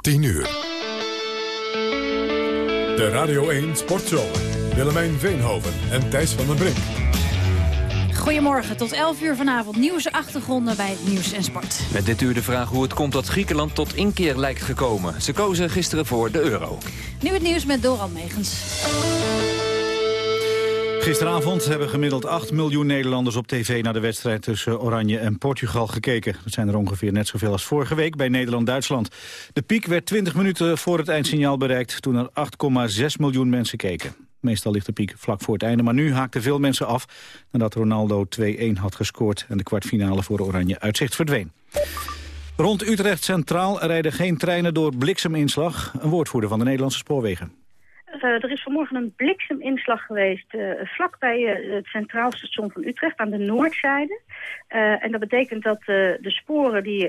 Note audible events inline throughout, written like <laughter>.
10 uur. De Radio 1 Sportshow. Willemijn Veenhoven en Thijs van den Brink. Goedemorgen, tot 11 uur vanavond nieuws achtergronden bij het Nieuws en Sport. Met dit uur de vraag hoe het komt dat Griekenland tot inkeer lijkt gekomen. Ze kozen gisteren voor de euro. Nu het nieuws met Doran Megens. Gisteravond hebben gemiddeld 8 miljoen Nederlanders op tv naar de wedstrijd tussen Oranje en Portugal gekeken. Dat zijn er ongeveer net zoveel als vorige week bij Nederland-Duitsland. De piek werd 20 minuten voor het eindsignaal bereikt toen er 8,6 miljoen mensen keken. Meestal ligt de piek vlak voor het einde, maar nu haakten veel mensen af nadat Ronaldo 2-1 had gescoord en de kwartfinale voor Oranje uitzicht verdween. Rond Utrecht Centraal rijden geen treinen door blikseminslag. Een woordvoerder van de Nederlandse spoorwegen. Uh, er is vanmorgen een blikseminslag geweest uh, vlakbij uh, het Centraal Station van Utrecht aan de noordzijde. en dat betekent dat de sporen die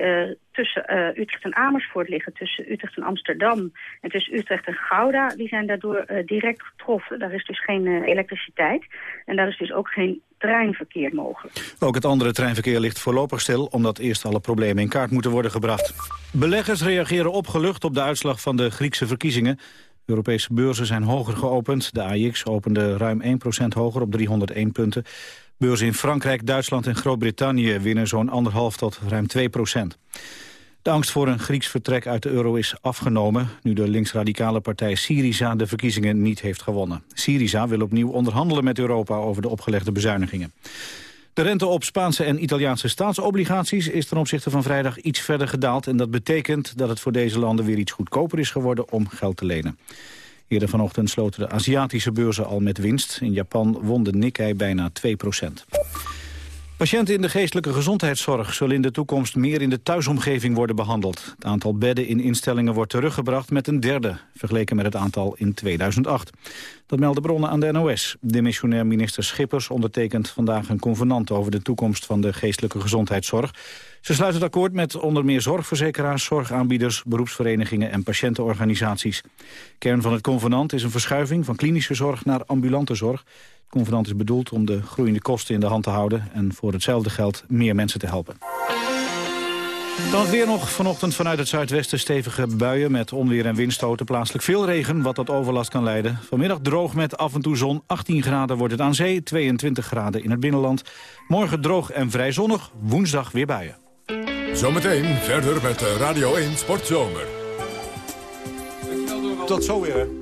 tussen Utrecht en Amersfoort liggen, tussen Utrecht en Amsterdam en tussen Utrecht en Gouda, die zijn daardoor direct getroffen. Daar is dus geen elektriciteit en daar is dus ook geen treinverkeer mogelijk. Ook het andere treinverkeer ligt voorlopig stil... omdat eerst alle problemen in kaart moeten worden gebracht. Beleggers reageren opgelucht op de uitslag van de Griekse verkiezingen. Europese beurzen zijn hoger geopend. De AIX opende ruim 1% hoger op 301 punten. Beurzen in Frankrijk, Duitsland en Groot-Brittannië winnen zo'n anderhalf tot ruim 2%. De angst voor een Grieks vertrek uit de euro is afgenomen... nu de linksradicale partij Syriza de verkiezingen niet heeft gewonnen. Syriza wil opnieuw onderhandelen met Europa over de opgelegde bezuinigingen. De rente op Spaanse en Italiaanse staatsobligaties is ten opzichte van vrijdag iets verder gedaald. En dat betekent dat het voor deze landen weer iets goedkoper is geworden om geld te lenen. Eerder vanochtend sloten de Aziatische beurzen al met winst. In Japan won de Nikkei bijna 2 procent. Patiënten in de geestelijke gezondheidszorg zullen in de toekomst meer in de thuisomgeving worden behandeld. Het aantal bedden in instellingen wordt teruggebracht met een derde, vergeleken met het aantal in 2008. Dat melden bronnen aan de NOS. Demissionair minister Schippers ondertekent vandaag een convenant over de toekomst van de geestelijke gezondheidszorg. Ze sluit het akkoord met onder meer zorgverzekeraars, zorgaanbieders, beroepsverenigingen en patiëntenorganisaties. Kern van het convenant is een verschuiving van klinische zorg naar ambulante zorg. Convenant is bedoeld om de groeiende kosten in de hand te houden... en voor hetzelfde geld meer mensen te helpen. Dan weer nog vanochtend vanuit het zuidwesten stevige buien met onweer en windstoten. Plaatselijk veel regen, wat tot overlast kan leiden. Vanmiddag droog met af en toe zon. 18 graden wordt het aan zee, 22 graden in het binnenland. Morgen droog en vrij zonnig, woensdag weer buien. Zometeen verder met Radio 1 Sportzomer. Tot zo weer.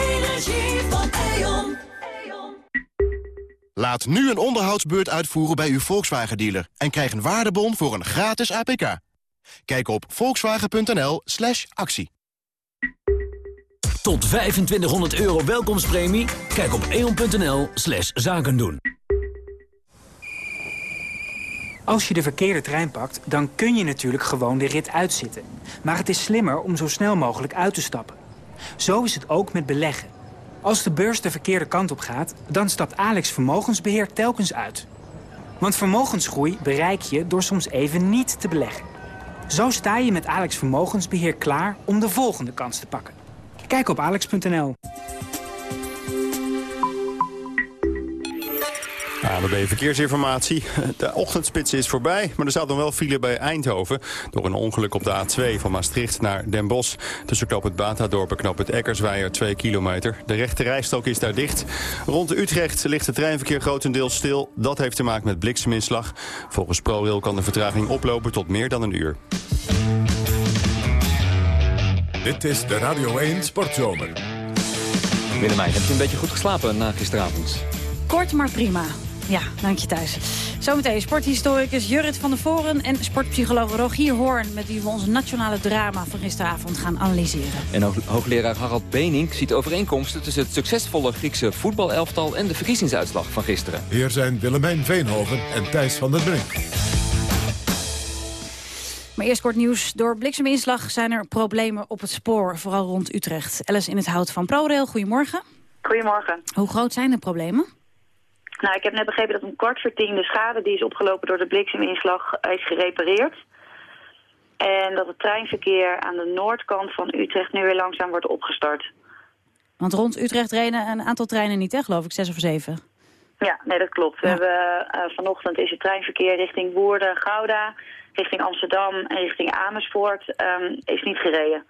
Laat nu een onderhoudsbeurt uitvoeren bij uw Volkswagen-dealer... en krijg een waardebon voor een gratis APK. Kijk op volkswagen.nl slash actie. Tot 2500 euro welkomstpremie? Kijk op eon.nl slash zaken doen. Als je de verkeerde trein pakt, dan kun je natuurlijk gewoon de rit uitzitten. Maar het is slimmer om zo snel mogelijk uit te stappen. Zo is het ook met beleggen. Als de beurs de verkeerde kant op gaat, dan stapt Alex Vermogensbeheer telkens uit. Want vermogensgroei bereik je door soms even niet te beleggen. Zo sta je met Alex Vermogensbeheer klaar om de volgende kans te pakken. Kijk op alex.nl. ANWB Verkeersinformatie. De ochtendspits is voorbij, maar er staat nog wel file bij Eindhoven... door een ongeluk op de A2 van Maastricht naar Den Bosch. Tussen knop het Batadorp en knop het Eckersweijer 2 kilometer. De rechte rijstrook is daar dicht. Rond Utrecht ligt het treinverkeer grotendeels stil. Dat heeft te maken met blikseminslag. Volgens ProRail kan de vertraging oplopen tot meer dan een uur. Dit is de Radio 1 Sportzomer. Willemijn, heb je een beetje goed geslapen na gisteravond? Kort, maar prima. Ja, dank je thuis. Zometeen sporthistoricus Jurrit van der Voren en sportpsycholoog Rogier Hoorn... met wie we ons nationale drama van gisteravond gaan analyseren. En hoog- hoogleraar Harald Benink ziet overeenkomsten... tussen het succesvolle Griekse voetbalelftal en de verkiezingsuitslag van gisteren. Hier zijn Willemijn Veenhoven en Thijs van der Brink. Maar eerst kort nieuws. Door blikseminslag zijn er problemen op het spoor, vooral rond Utrecht. Alice in het hout van ProRail, goedemorgen. Goedemorgen. Hoe groot zijn de problemen? Nou, ik heb net begrepen dat om kwart voor tien de schade die is opgelopen door de blikseminslag is gerepareerd. En dat het treinverkeer aan de noordkant van Utrecht nu weer langzaam wordt opgestart. Want rond Utrecht reden een aantal treinen niet, hè, geloof ik, zes of zeven. Ja, nee, dat klopt. We hebben, eh, vanochtend is het treinverkeer richting Woerden, Gouda, richting Amsterdam en richting Amersfoort ehm, is niet gereden.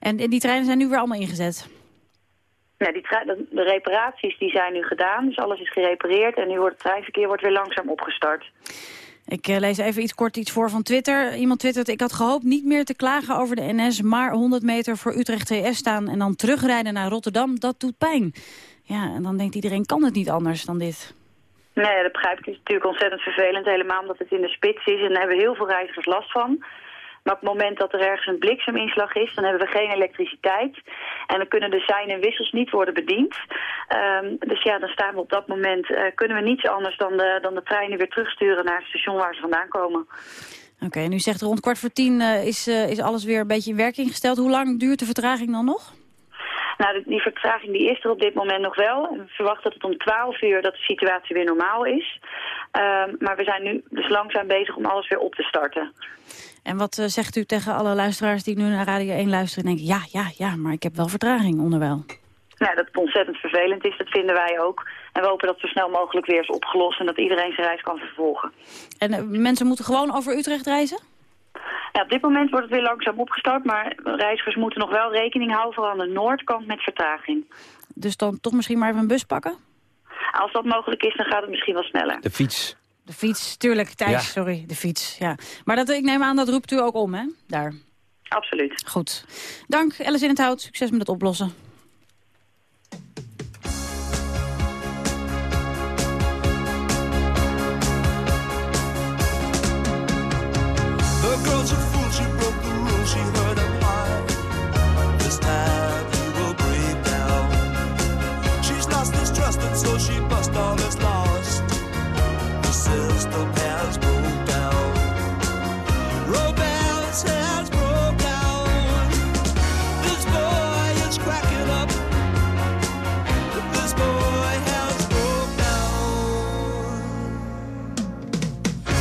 En, en die treinen zijn nu weer allemaal ingezet. Nee, die trein- de, de reparaties die zijn nu gedaan, dus alles is gerepareerd en nu wordt het treinverkeer wordt weer langzaam opgestart. Ik eh, lees even iets kort iets voor van Twitter. Iemand twittert, ik had gehoopt niet meer te klagen over de NS... maar 100 meter voor Utrecht TS staan en dan terugrijden naar Rotterdam, dat doet pijn. Ja, en dan denkt iedereen, kan het niet anders dan dit? Nee, dat begrijp ik. Het is natuurlijk ontzettend vervelend. Helemaal omdat het in de spits is. En daar hebben heel veel reizigers last van. Maar op het moment dat er ergens een blikseminslag is, dan hebben we geen elektriciteit. En dan kunnen de sein en wissels niet worden bediend. Ehm, dus ja, dan staan we op dat moment, eh, kunnen we niets anders dan de, dan de treinen weer terugsturen naar het station waar ze vandaan komen. Oké, en u zegt rond kwart voor tien eh, is, eh, is alles weer een beetje in werking gesteld. Hoe lang duurt de vertraging dan nog? Nou, die- vertraging die is er op dit moment nog wel. We verwachten dat het om 12 uur dat de situatie weer normaal is. Ehm, maar we zijn nu dus langzaam bezig om alles weer op te starten. En wat eh, zegt u tegen alle luisteraars die nu naar Radio 1 luisteren... en denken, ja, ja, ja, maar ik heb wel vertraging onderwijl. Nou, dat het ontzettend vervelend is, dat vinden wij ook. En we hopen dat het zo snel mogelijk weer is opgelost en dat iedereen zijn reis kan vervolgen. En eh, mensen moeten gewoon over Utrecht reizen? Ja, op dit moment wordt het weer langzaam opgestart, maar reizigers moeten nog wel rekening houden, vooral aan de noordkant met vertraging. Dus dan toch misschien maar even een bus pakken? Als dat mogelijk is, dan gaat het misschien wel sneller. De fiets. De fiets, tuurlijk, Thijs, Ja. sorry, de fiets. Ja. Maar dat, ik neem aan, dat roept u ook om, hè? Daar. Absoluut. Goed. Dank, Alice in het hout. Succes met het oplossen. So she bust all is broke down. Has broke down. This boy is cracking up. This boy has broke down.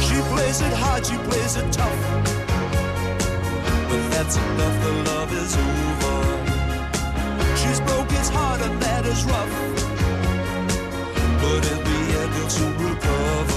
She plays it hard, she plays it tough. But that's enough, the love is over. She's broke his heart, and that is rough. But in the end, he'll soon recover.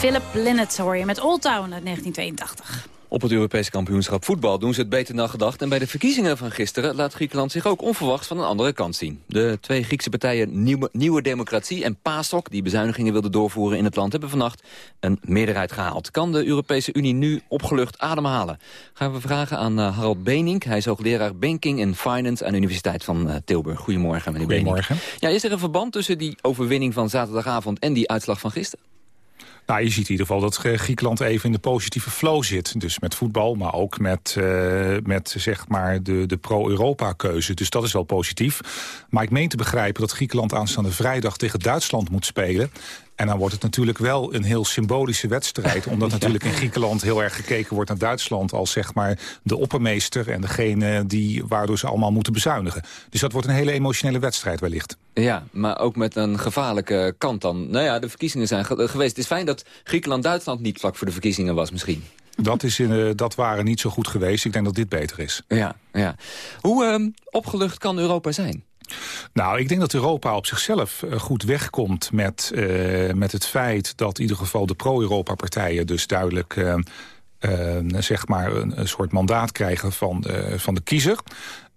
Philip Linnet hoor je met Old Town uit 1982. Op het Europese kampioenschap voetbal doen ze het beter dan gedacht. En bij de verkiezingen van gisteren laat Griekenland zich ook onverwachts van een andere kant zien. De twee Griekse partijen Nieuwe, Nieuwe Democratie en PASOK... die bezuinigingen wilden doorvoeren in het land, hebben vannacht een meerderheid gehaald. Kan de Europese Unie nu opgelucht ademhalen? Gaan we vragen aan eh, Harald Benink. Hij is hoogleraar Banking and Finance aan de Universiteit van eh, Tilburg. Goedemorgen, meneer Goedemorgen. Benink. Ja, is er een verband tussen die overwinning van zaterdagavond en die uitslag van gisteren? Nou, je ziet in ieder geval dat eh, Griekenland even in de positieve flow zit. Dus met voetbal, maar ook met, eh, met zeg maar de, de pro-Europa-keuze. Dus dat is wel positief. Maar ik meen te begrijpen dat Griekenland aanstaande vrijdag tegen Duitsland moet spelen. En dan wordt het natuurlijk wel een heel symbolische wedstrijd. <laughs> Omdat natuurlijk in Griekenland heel erg gekeken wordt naar Duitsland... als zeg maar de oppermeester en degene die, waardoor ze allemaal moeten bezuinigen. Dus dat wordt een hele emotionele wedstrijd wellicht. Ja, maar ook met een gevaarlijke kant dan. Nou ja, de verkiezingen zijn ge- geweest. Het is fijn dat Griekenland-Duitsland niet vlak voor de verkiezingen was misschien. Dat, is in, eh, dat waren niet zo goed geweest. Ik denk dat dit beter is. Ja, ja. Hoe ehm, opgelucht kan Europa zijn? Nou, ik denk dat Europa op zichzelf eh, goed wegkomt met, eh, met het feit dat in ieder geval de pro-Europa-partijen dus duidelijk eh, zeg maar een, soort mandaat krijgen van, van de kiezer.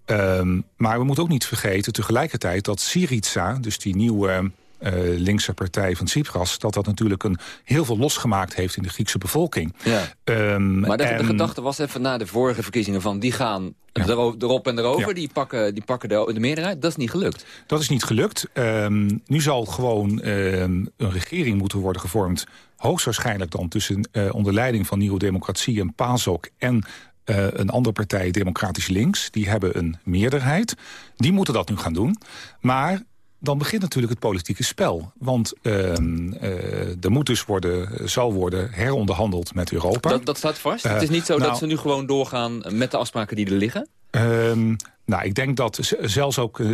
Ehm, maar we moeten ook niet vergeten tegelijkertijd dat Syriza, dus die nieuwe eh, linkse partij van Tsipras... dat dat natuurlijk een, heel veel losgemaakt heeft in de Griekse bevolking. Ja. Ehm, Maar de, de gedachte was even na de vorige verkiezingen van... die gaan ero- erop en erover, Ja. die pakken, die pakken de, de meerderheid. Dat is niet gelukt. Dat is niet gelukt. Ehm, nu zal gewoon ehm, een regering moeten worden gevormd... hoogstwaarschijnlijk dan tussen eh, onder leiding van Nieuwe Democratie en PASOK... en eh, een andere partij, Democratisch Links. Die hebben een meerderheid. Die moeten dat nu gaan doen. Maar dan begint natuurlijk het politieke spel. Want ehm, eh, er moet dus worden, zal worden heronderhandeld met Europa. Dat, dat staat vast. Eh, het is niet zo nou, dat ze nu gewoon doorgaan met de afspraken die er liggen. Ehm, nou, ik denk dat zelfs ook eh,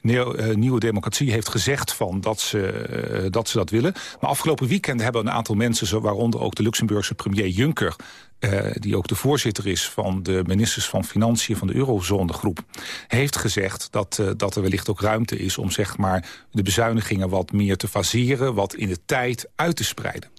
Neo- eh, Nieuwe Democratie heeft gezegd van dat, ze, eh, dat ze dat willen. Maar afgelopen weekend hebben een aantal mensen, waaronder ook de Luxemburgse premier Juncker... eh, die ook de voorzitter is van de ministers van Financiën van de Eurozonegroep... heeft gezegd dat, eh, dat er wellicht ook ruimte is om zeg maar, de bezuinigingen wat meer te faseren... wat in de tijd uit te spreiden.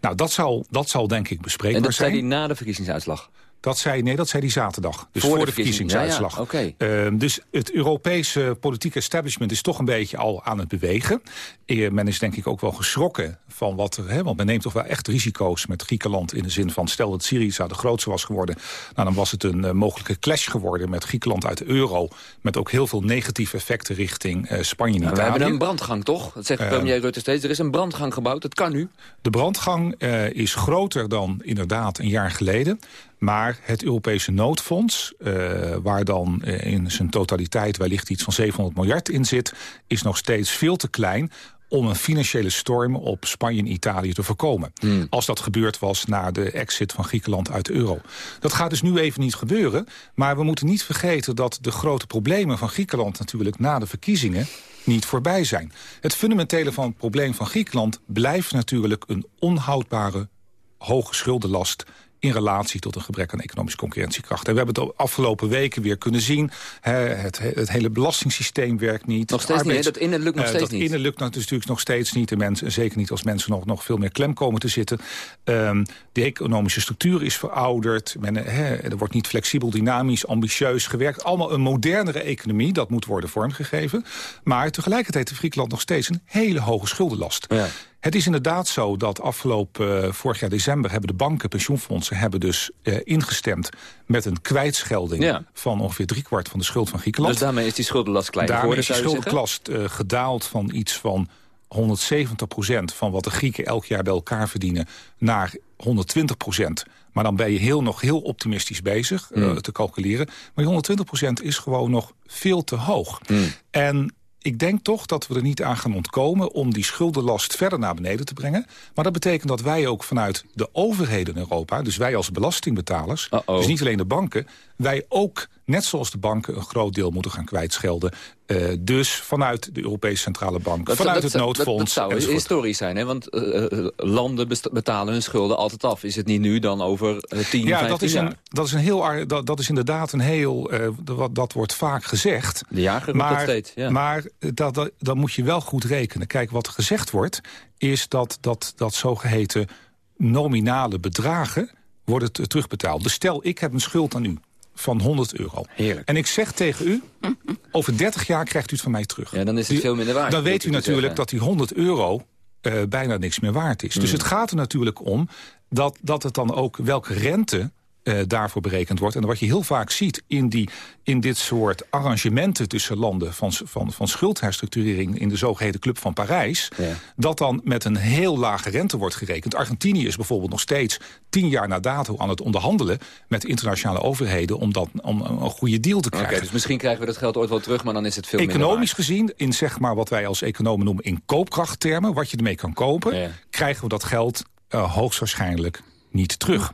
Nou, dat zal, dat zal denk ik bespreekbaar En dat zijn. zei hij na de verkiezingsuitslag. Dat zei, nee, dat zei die zaterdag. Dus Voor voor, de de, verkiezing, verkiezingsuitslag. ja. Ehm, dus het Europese politieke establishment is toch een beetje al aan het bewegen. Eh, men is denk ik ook wel geschrokken van wat er... Hè, want men neemt toch wel echt risico's met Griekenland... in de zin van, stel dat Syriza de grootste was geworden... Nou, dan was het een eh, mogelijke clash geworden met Griekenland uit de euro... met ook heel veel negatieve effecten richting eh, Spanje en Nou, we Italië. hebben een brandgang, toch? Dat zegt premier Rutte steeds. Er is een brandgang gebouwd, dat kan nu. De brandgang is groter dan inderdaad een jaar geleden. Maar het Europese noodfonds, eh, waar dan eh, in zijn totaliteit wellicht iets van 700 miljard in zit... is nog steeds veel te klein om een financiële storm op Spanje en Italië te voorkomen. Als dat gebeurd was na de exit van Griekenland uit de euro. Dat gaat dus nu even niet gebeuren. Maar we moeten niet vergeten dat de grote problemen van Griekenland... natuurlijk na de verkiezingen niet voorbij zijn. Het fundamentele van het probleem van Griekenland... blijft natuurlijk een onhoudbare hoge schuldenlast in relatie tot een gebrek aan economische concurrentiekracht. En we hebben het de afgelopen weken weer kunnen zien. Hè, het, het hele belastingssysteem werkt niet. Nog steeds niet, hè? Dat innen lukt nog Eh, steeds dat niet. innen lukt natuurlijk nog steeds niet. De mensen, en zeker niet als mensen nog, nog veel meer klem komen te zitten. Ehm, de economische structuur is verouderd. Men, hè, er wordt niet flexibel, dynamisch, ambitieus gewerkt. Allemaal een modernere economie, dat moet worden vormgegeven. Maar tegelijkertijd heeft Griekenland nog steeds een hele hoge schuldenlast. Het is inderdaad zo dat afgelopen eh, vorig jaar december... hebben de banken, pensioenfondsen, hebben dus eh, ingestemd... met een kwijtschelding Ja. van ongeveer driekwart van de schuld van Griekenland. Dus daarmee is die schuldenlast kleiner Daarmee geworden, is die schuldenlast eh, gedaald van iets van 170% van wat de Grieken elk jaar bij elkaar verdienen... naar 120% Maar dan ben je heel, nog heel optimistisch bezig eh, Mm. te calculeren. Maar die 120% is gewoon nog veel te hoog. Mm. En ik denk toch dat we er niet aan gaan ontkomen... om die schuldenlast verder naar beneden te brengen. Maar dat betekent dat wij ook vanuit de overheden in Europa... dus wij als belastingbetalers, dus niet alleen de banken... wij ook, net zoals de banken, een groot deel moeten gaan kwijtschelden. Eh, dus vanuit de Europese Centrale Bank, Dat- vanuit dat het noodfonds... Dat, dat zou historisch zijn, hè? want eh, eh, landen betalen hun schulden altijd af. Is het niet nu dan over eh, 10, Ja, 15 dat is, jaar? een, dat is een heel dat, dat is inderdaad een heel. wat dat wordt vaak gezegd. De jager maar, dat steeds, ja. Maar dat, dat, moet je wel goed rekenen. Kijk, wat gezegd wordt, is dat dat, dat zogeheten nominale bedragen worden te- terugbetaald. Dus stel, ik heb een schuld aan u van 100 euro. Heerlijk. En ik zeg tegen u, over 30 jaar krijgt u het van mij terug. Ja, dan is het veel minder waard. Dan weet u natuurlijk dat die 100 euro eh, bijna niks meer waard is. Dus Mm. het gaat er natuurlijk om dat, dat het dan ook welke rente eh, daarvoor berekend wordt. En wat je heel vaak ziet in, die, in dit soort arrangementen tussen landen... van, van, van schuldherstructurering in de zogeheten Club van Parijs... dat dan met een heel lage rente wordt gerekend. Argentinië is bijvoorbeeld nog steeds tien jaar na dato aan het onderhandelen... met internationale overheden om, dat, om een goede deal te krijgen. dus misschien krijgen we dat geld ooit wel terug, maar dan is het veel minder Economisch gezien, in zeg maar wat wij als economen noemen in koopkrachttermen, wat je ermee kan kopen, krijgen we dat geld eh, hoogstwaarschijnlijk niet terug.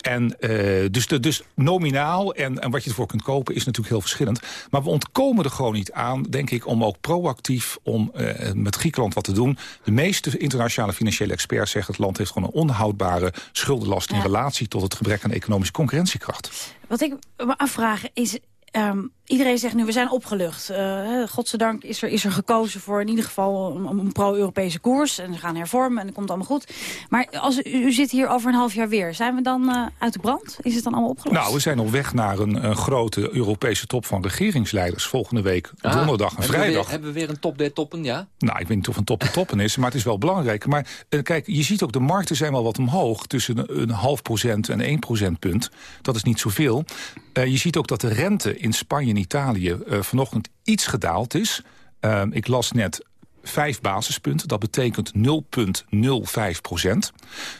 En eh, dus, de, dus nominaal en, en wat je ervoor kunt kopen is natuurlijk heel verschillend. Maar we ontkomen er gewoon niet aan, denk ik, om ook proactief om eh, met Griekenland wat te doen. De meeste internationale financiële experts zeggen het land heeft gewoon een onhoudbare schuldenlast in relatie tot het gebrek aan economische concurrentiekracht. Wat ik me afvraag is... ehm, iedereen zegt nu, we zijn opgelucht. Uh, godzijdank is er, is er gekozen voor in ieder geval een, een pro-Europese koers. En ze gaan hervormen en dat komt allemaal goed. Maar als u, u zit hier over een half jaar weer. Zijn we dan eh, uit de brand? Is het dan allemaal opgelost? Nou, we zijn op weg naar een, een grote Europese top van regeringsleiders... volgende week Ah, donderdag en hebben we vrijdag. weer- hebben we weer een top der toppen, ja? Nou, ik weet niet of een top de toppen is, maar het is wel belangrijk. Maar eh, kijk, je ziet ook, de markten zijn wel wat omhoog... tussen een, een half procent en één procentpunt. Dat is niet zoveel. Eh, je ziet ook dat de rente in Spanje en Italië... eh, vanochtend iets gedaald is. Eh, ik las net vijf basispunten. Dat betekent 0,05 procent.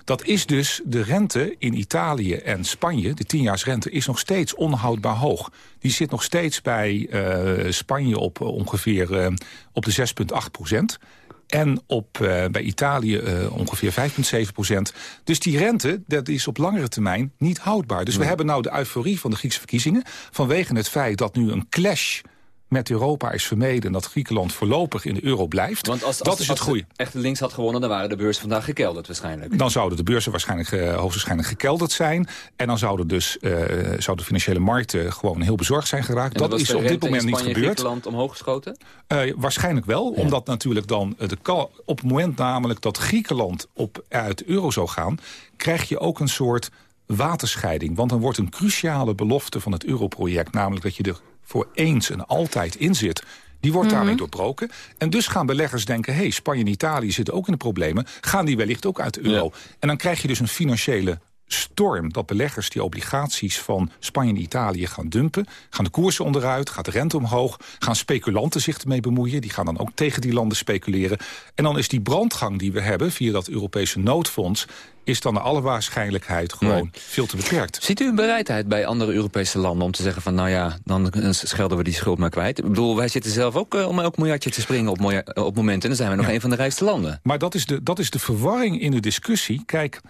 Dat is dus de rente in Italië en Spanje. De tienjaarsrente is nog steeds onhoudbaar hoog. Die zit nog steeds bij eh, Spanje op ongeveer op de 6,8 procent. En op, eh, bij Italië eh, ongeveer 5,7 procent. Dus die rente, dat is op langere termijn niet houdbaar. Dus we hebben nou de euforie van de Griekse verkiezingen... vanwege het feit dat nu een clash met Europa is vermeden... en dat Griekenland voorlopig in de euro blijft. Want als, dat als, is het goede. de echte links had gewonnen, dan waren de beurzen vandaag gekelderd waarschijnlijk. Dan zouden de beurzen waarschijnlijk, eh, hoogstwaarschijnlijk gekelderd zijn. En dan zouden dus eh, zouden de financiële markten gewoon heel bezorgd zijn geraakt. Dat is de op dit moment niet Spanje gebeurd. Griekenland omhoog geschoten? Eh, waarschijnlijk wel, omdat natuurlijk dan de op het moment namelijk dat Griekenland op, uit de euro zou gaan, krijg je ook een soort waterscheiding. Want dan wordt een cruciale belofte van het europroject, namelijk dat je er voor eens en altijd in zit. Die wordt Mhm. daarmee doorbroken. En dus gaan beleggers denken... hey, Spanje en Italië zitten ook in de problemen. Gaan die wellicht ook uit de euro? En dan krijg je dus een financiële storm... dat beleggers die obligaties van Spanje en Italië gaan dumpen. Gaan de koersen onderuit, gaat de rente omhoog. Gaan speculanten zich ermee bemoeien. Die gaan dan ook tegen die landen speculeren. En dan is die brandgang die we hebben via dat Europese noodfonds... is dan naar alle waarschijnlijkheid gewoon veel te beperkt. Ziet u een bereidheid bij andere Europese landen om te zeggen van... nou ja, dan schelden we die schuld maar kwijt? Ik bedoel, wij zitten zelf ook eh, om elk miljardje te springen op, op momenten... en dan zijn we nog een van de rijkste landen. Maar dat is, de, dat is de verwarring in de discussie. Kijk,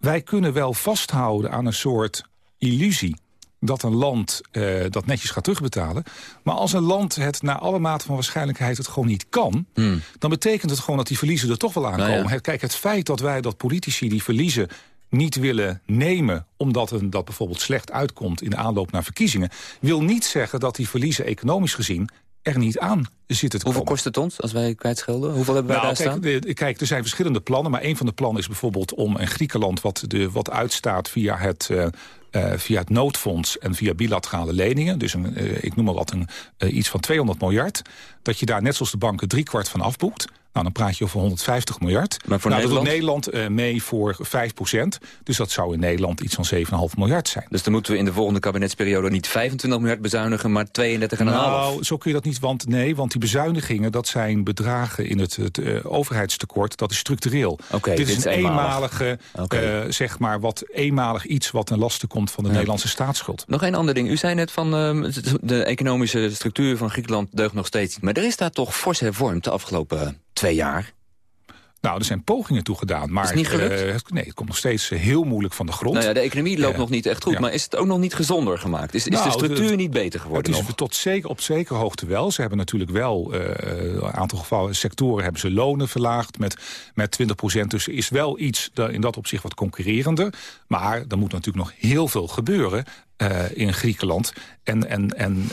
wij kunnen wel vasthouden aan een soort illusie dat een land eh, dat netjes gaat terugbetalen. Maar als een land het naar alle mate van waarschijnlijkheid het gewoon niet kan... dan betekent het gewoon dat die verliezen er toch wel aankomen. Nou ja. Het- Kijk, het feit dat wij, dat politici die verliezen... niet willen nemen omdat een, dat bijvoorbeeld slecht uitkomt in de aanloop naar verkiezingen... wil niet zeggen dat die verliezen economisch gezien er niet aan zitten te Hoeveel komen. kost het ons als wij kwijtschelden? Hoeveel hebben wij Nou, daar staan? kijk, de- kijk, er zijn verschillende plannen. Maar een van de plannen is bijvoorbeeld om een Griekenland... wat, de, wat uitstaat via het, eh, eh, via het noodfonds en via bilaterale leningen... dus een, eh, ik noem maar wat, een, iets van 200 miljard... dat je daar net zoals de banken driekwart van afboekt... Nou, dan praat je over 150 miljard. Maar voor nou, dat doet Nederland? Nederland eh, mee voor 5 procent. Dus dat zou in Nederland iets van 7,5 miljard zijn. Dus dan moeten we in de volgende kabinetsperiode niet 25 miljard bezuinigen, maar 32,5. Nou, zo kun je dat niet, want nee, want die bezuinigingen... dat zijn bedragen in het, het eh, overheidstekort, dat is structureel. Oké, dit, dit is een eenmalig. eenmalige, Oké. eh, zeg maar, wat eenmalig iets wat ten laste komt van de Nederlandse staatsschuld. Nog één ander ding. U zei net van ehm, de economische structuur van Griekenland deugt nog steeds niet. Maar er is daar toch fors hervormd de afgelopen twee jaar. Nou, er zijn pogingen toe gedaan, maar Is het niet gelukt? eh, het- nee, het komt nog steeds eh, heel moeilijk van de grond. Nou ja, de economie loopt nog niet echt goed. Ja. Maar is het ook nog niet gezonder gemaakt? Is, is Nou, de structuur het- niet beter geworden Het is nog? tot zeker, op zekere hoogte wel. Ze hebben natuurlijk wel eh, een aantal gevallen, sectoren hebben ze lonen verlaagd met, met 20 procent. Dus is wel iets in dat opzicht wat concurrerender. Maar er moet natuurlijk nog heel veel gebeuren. in Griekenland. En, en, en,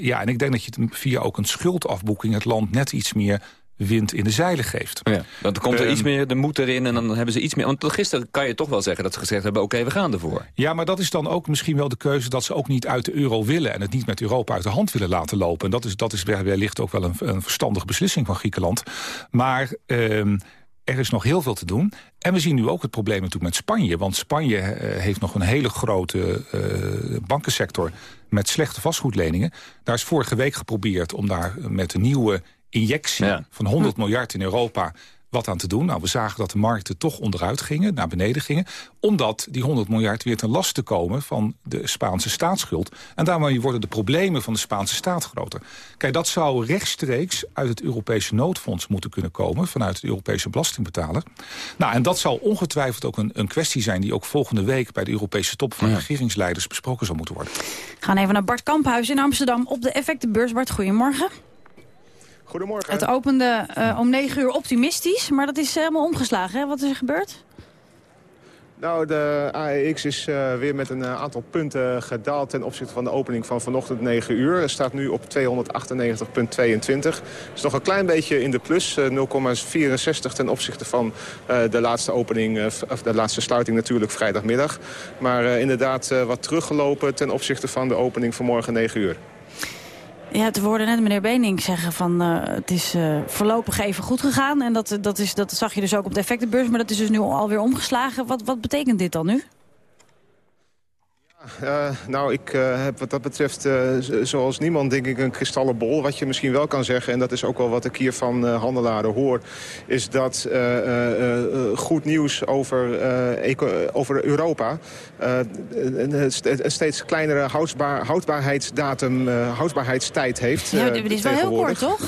ja, en ik denk dat je het via ook een schuldafboeking het land net iets meer wind in de zeilen geeft. Ja, er komt er Ehm, iets meer de moed erin en dan hebben ze iets meer... Want gisteren kan je toch wel zeggen dat ze gezegd hebben... oké, we gaan ervoor. Ja, maar dat is dan ook misschien wel de keuze dat ze ook niet uit de euro willen... en het niet met Europa uit de hand willen laten lopen. En dat is, dat is wellicht ook wel een, een verstandige beslissing van Griekenland. Maar ehm, er is nog heel veel te doen. En we zien nu ook het probleem natuurlijk met Spanje. Want Spanje eh, heeft nog een hele grote eh, bankensector... met slechte vastgoedleningen. Daar is vorige week geprobeerd om daar met een nieuwe injectie... Ja. van 100 miljard in Europa wat aan te doen. Nou, we zagen dat de markten toch onderuit gingen, naar beneden gingen. Omdat die 100 miljard weer ten laste komen van de Spaanse staatsschuld. En daarmee worden de problemen van de Spaanse staat groter. Kijk, dat zou rechtstreeks uit het Europese noodfonds moeten kunnen komen... vanuit de Europese belastingbetaler. Nou, en dat zal ongetwijfeld ook een, een kwestie zijn... die ook volgende week bij de Europese top van regeringsleiders besproken zal moeten worden. Gaan even naar Bart Kamphuis in Amsterdam op de effectenbeurs. Bart, goedemorgen. Goedemorgen. Het opende eh, om 9 uur optimistisch, maar dat is helemaal omgeslagen. Hè? Wat is er gebeurd? Nou, de AEX is eh, weer met een eh, aantal punten gedaald ten opzichte van de opening van vanochtend 9 uur. Het staat nu op 298,22. is nog een klein beetje in de plus, eh, 0,64 ten opzichte van eh, de laatste opening, eh, of de laatste sluiting natuurlijk vrijdagmiddag. Maar eh, inderdaad eh, wat teruggelopen ten opzichte van de opening van morgen 9 uur. Ja, we hoorden net meneer Benink zeggen van eh, het is eh, voorlopig even goed gegaan. En dat, dat, is, dat zag je dus ook op de effectenbeurs, maar dat is dus nu alweer omgeslagen. Wat, wat betekent dit dan nu? Eh, nou, ik eh, heb wat dat betreft, eh, zoals niemand, denk ik, een kristallenbol. Wat je misschien wel kan zeggen, en dat is ook wel wat ik hier van handelaren hoor... is dat goed nieuws over, over Europa... een, een st- een steeds kleinere houdbaar, houdbaarheidsdatum, houdbaarheidstijd heeft. Ja, dit is wel heel kort, toch?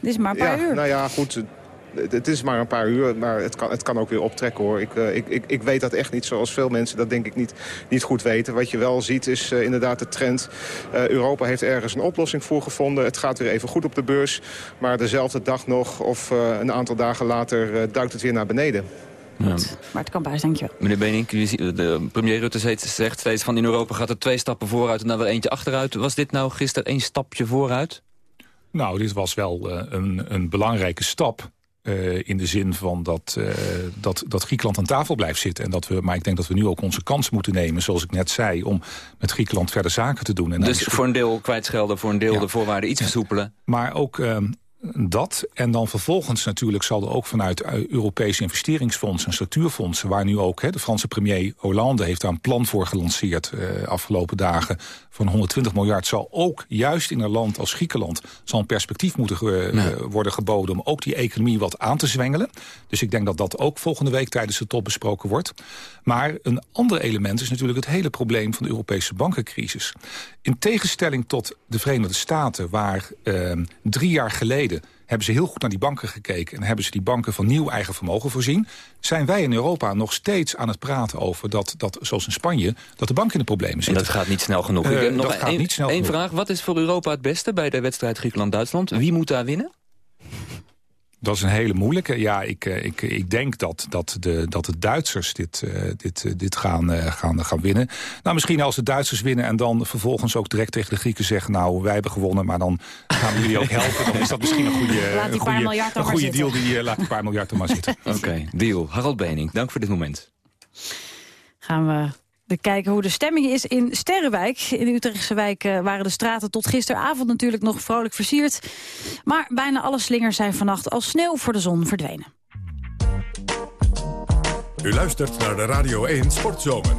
dit is maar een paar ja, uur. Nou ja, goed. Het- Het is maar een paar uur, maar het kan, het kan ook weer optrekken hoor. Ik, eh, ik, ik, ik weet dat echt niet zoals veel mensen dat denk ik niet, niet goed weten. Wat je wel ziet is eh, inderdaad de trend. Eh, Europa heeft ergens een oplossing voor gevonden. Het gaat weer even goed op de beurs. Maar dezelfde dag nog of eh, een aantal dagen later eh, duikt het weer naar beneden. Ja. Bart Kamphuis, dankjewel. Meneer Benink, u ziet- de premier Rutte zegt zegt steeds van in Europa gaat er twee stappen vooruit en dan weer eentje achteruit. Was dit nou gisteren één stapje vooruit? Nou, dit was wel eh, een, een belangrijke stap. Eh, in de zin van dat, eh, dat, dat Griekenland aan tafel blijft zitten. En dat we, maar ik denk dat we nu ook onze kans moeten nemen, zoals ik net zei... om met Griekenland verder zaken te doen. En dus voor een deel kwijtschelden, voor een deel Ja. de voorwaarden iets versoepelen. Maar ook ehm, dat. En dan vervolgens natuurlijk zal er ook vanuit eh, Europese investeringsfondsen en structuurfondsen... waar nu ook hè, de Franse premier Hollande heeft daar een plan voor gelanceerd... eh, afgelopen dagen van 120 miljard... zal ook juist in een land als Griekenland... zal een perspectief moeten ge- eh, worden geboden... om ook die economie wat aan te zwengelen. Dus ik denk dat dat ook volgende week tijdens de top besproken wordt. Maar een ander element is natuurlijk het hele probleem... van de Europese bankencrisis. In tegenstelling tot de Verenigde Staten... waar ehm, drie jaar geleden hebben ze heel goed naar die banken gekeken... en hebben ze die banken van nieuw eigen vermogen voorzien... zijn wij in Europa nog steeds aan het praten over dat, dat zoals in Spanje... dat de banken in de problemen En zitten. dat gaat niet snel genoeg. Eh, Ik heb nog één- vraag. Wat is voor Europa het beste bij de wedstrijd Griekenland-Duitsland? Wie moet daar winnen? Dat is een hele moeilijke. Ja, ik, eh, ik, ik denk dat, dat, de, dat de Duitsers dit, uh, dit, uh, dit gaan, gaan, gaan winnen. Nou, misschien als de Duitsers winnen en dan vervolgens ook direct tegen de Grieken zeggen... nou, wij hebben gewonnen, maar dan gaan we jullie ook helpen. Dan is dat misschien een goede, een goede, een goede deal. Die laat een paar miljard er maar zitten. Oké, okay, deal. Harold Bening, dank voor dit moment. Gaan we we kijken hoe de stemming is in Sterrenwijk. In de Utrechtse wijk waren de straten tot gisteravond natuurlijk nog vrolijk versierd. Maar bijna alle slingers zijn vannacht als sneeuw voor de zon verdwenen. U luistert naar de Radio 1 Sportzomer.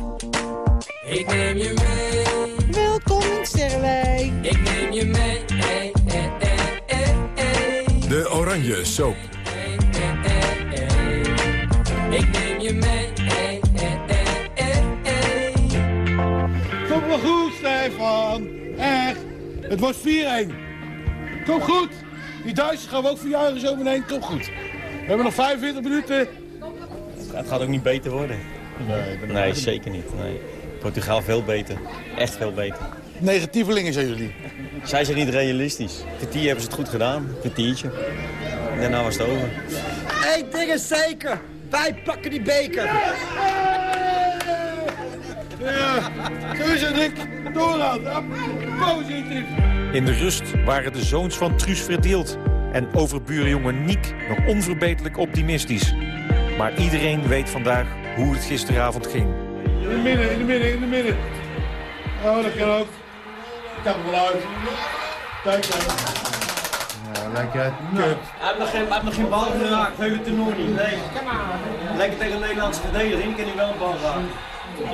Ik neem je mee. Welkom in Sterrenwijk. Ik neem je mee. Hey, hey, hey, hey, De Oranje Soap. Ik neem je mee. Stefan. Echt. Het wordt 4-1. Kom goed. Die Duitsers gaan we ook verjuichen zo meteen. Kom goed. We hebben nog 45 minuten. Het gaat ook niet beter worden. Nee, nee zeker niet. Nee. Portugal veel beter. Echt veel beter. Negatievelingen zijn jullie. Zij zijn niet realistisch. Kwartier hebben ze het goed gedaan. Kwartiertje. En daarna was het over. Eén ding is zeker. Wij pakken die beker. Ja, zo is het, Dick. Doorgaan. Positief. In de rust waren de zoons van Truus verdeeld. En overbuurjongen Niek nog onverbeterlijk optimistisch. Maar iedereen weet vandaag hoe het gisteravond ging. In de midden, in de midden, in de midden. Oh, dat kan ook. Ik kan er wel uit. Kijk, kijk. Ja, lekker. Kut. Hij heeft nog geen, hij heeft nog geen bal geraakt. Hele toernooi niet. Nee. Lekker tegen de Nederlandse verdediging kan hij wel een bal raken.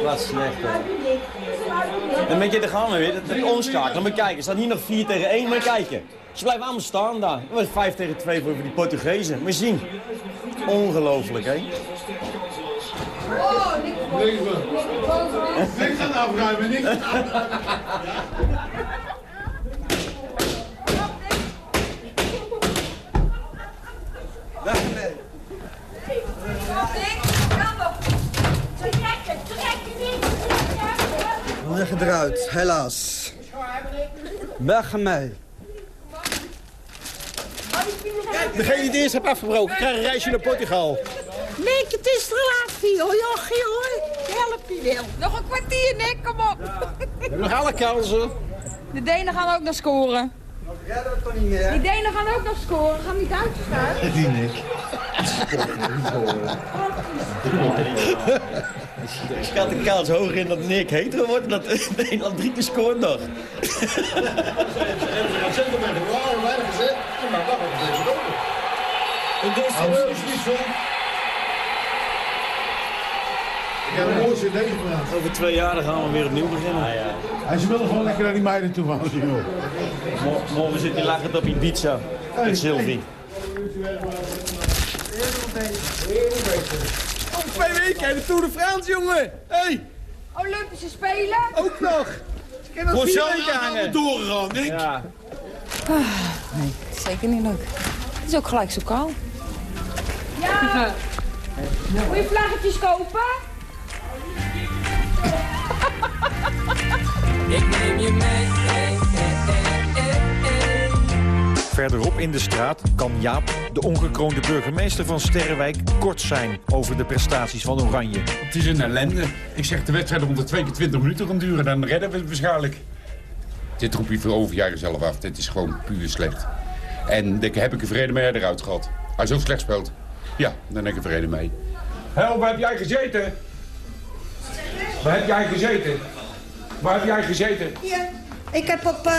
Wat slecht. Dan ben je, gaan we weer. Dat. Dan moet je kijken. Er staat hier nog 4 tegen 1. Maar kijken. Ze blijven allemaal staan daar. Dat was 5 tegen 2 voor die Portugezen. Maar zien. Ongelooflijk, hè? Oh, niks Niks aan afruimen, niks aan Weg mee. We liggen eruit, helaas. Weg ermee. Degene die het eerst heeft afgebroken, krijgt een reisje naar Portugal. Nick, het is te laat. Jochie, hoor. Help je wel. Nog een kwartier, Nick. Kom op. We hebben nog alle kansen. De Denen gaan ook nog scoren. Ja, dat kan niet meer. Die Denen gaan ook nog scoren. Gaan die Duitsers naar? Die Nick. <laughs> <laughs> Ik schat de kans hoger in dat Nick hetero wordt en dat <laughs> Nederland drie keer scoort nog. Ik heb een mooiste deze vandaag. Over twee jaar gaan we weer opnieuw beginnen. Ah, ja. En ze willen gewoon lekker naar die meiden toe van joh. Morgen, zit hij lachend op Ibiza. Met Sylvie. Om twee weken, de Tour de France, jongen. Hey. Olympische Spelen? Ook nog. Ik heb nog vier weken hangen. doorgegaan, Nick. Ja. Ah, nee, zeker niet leuk. Het is ook gelijk zo koud. Ja. Moet je vlaggetjes kopen? Ik neem je mee. Verderop in de straat kan Jaap, de ongekroonde burgemeester van Sterrenwijk... kort zijn over de prestaties van Oranje. Het is een ellende. Ik zeg de wedstrijd rond de twee keer 20 minuten gaan duren. Dan redden we het waarschijnlijk. Dit roep je voor over zelf af. Dit is gewoon puur slecht. En daar heb ik er vrede mee eruit gehad. Hij zo slecht speelt. Ja, dan heb ik er vrede mee. Hel, waar heb jij gezeten? Waar heb jij gezeten? Waar heb jij gezeten? Hier. Ik heb op uh,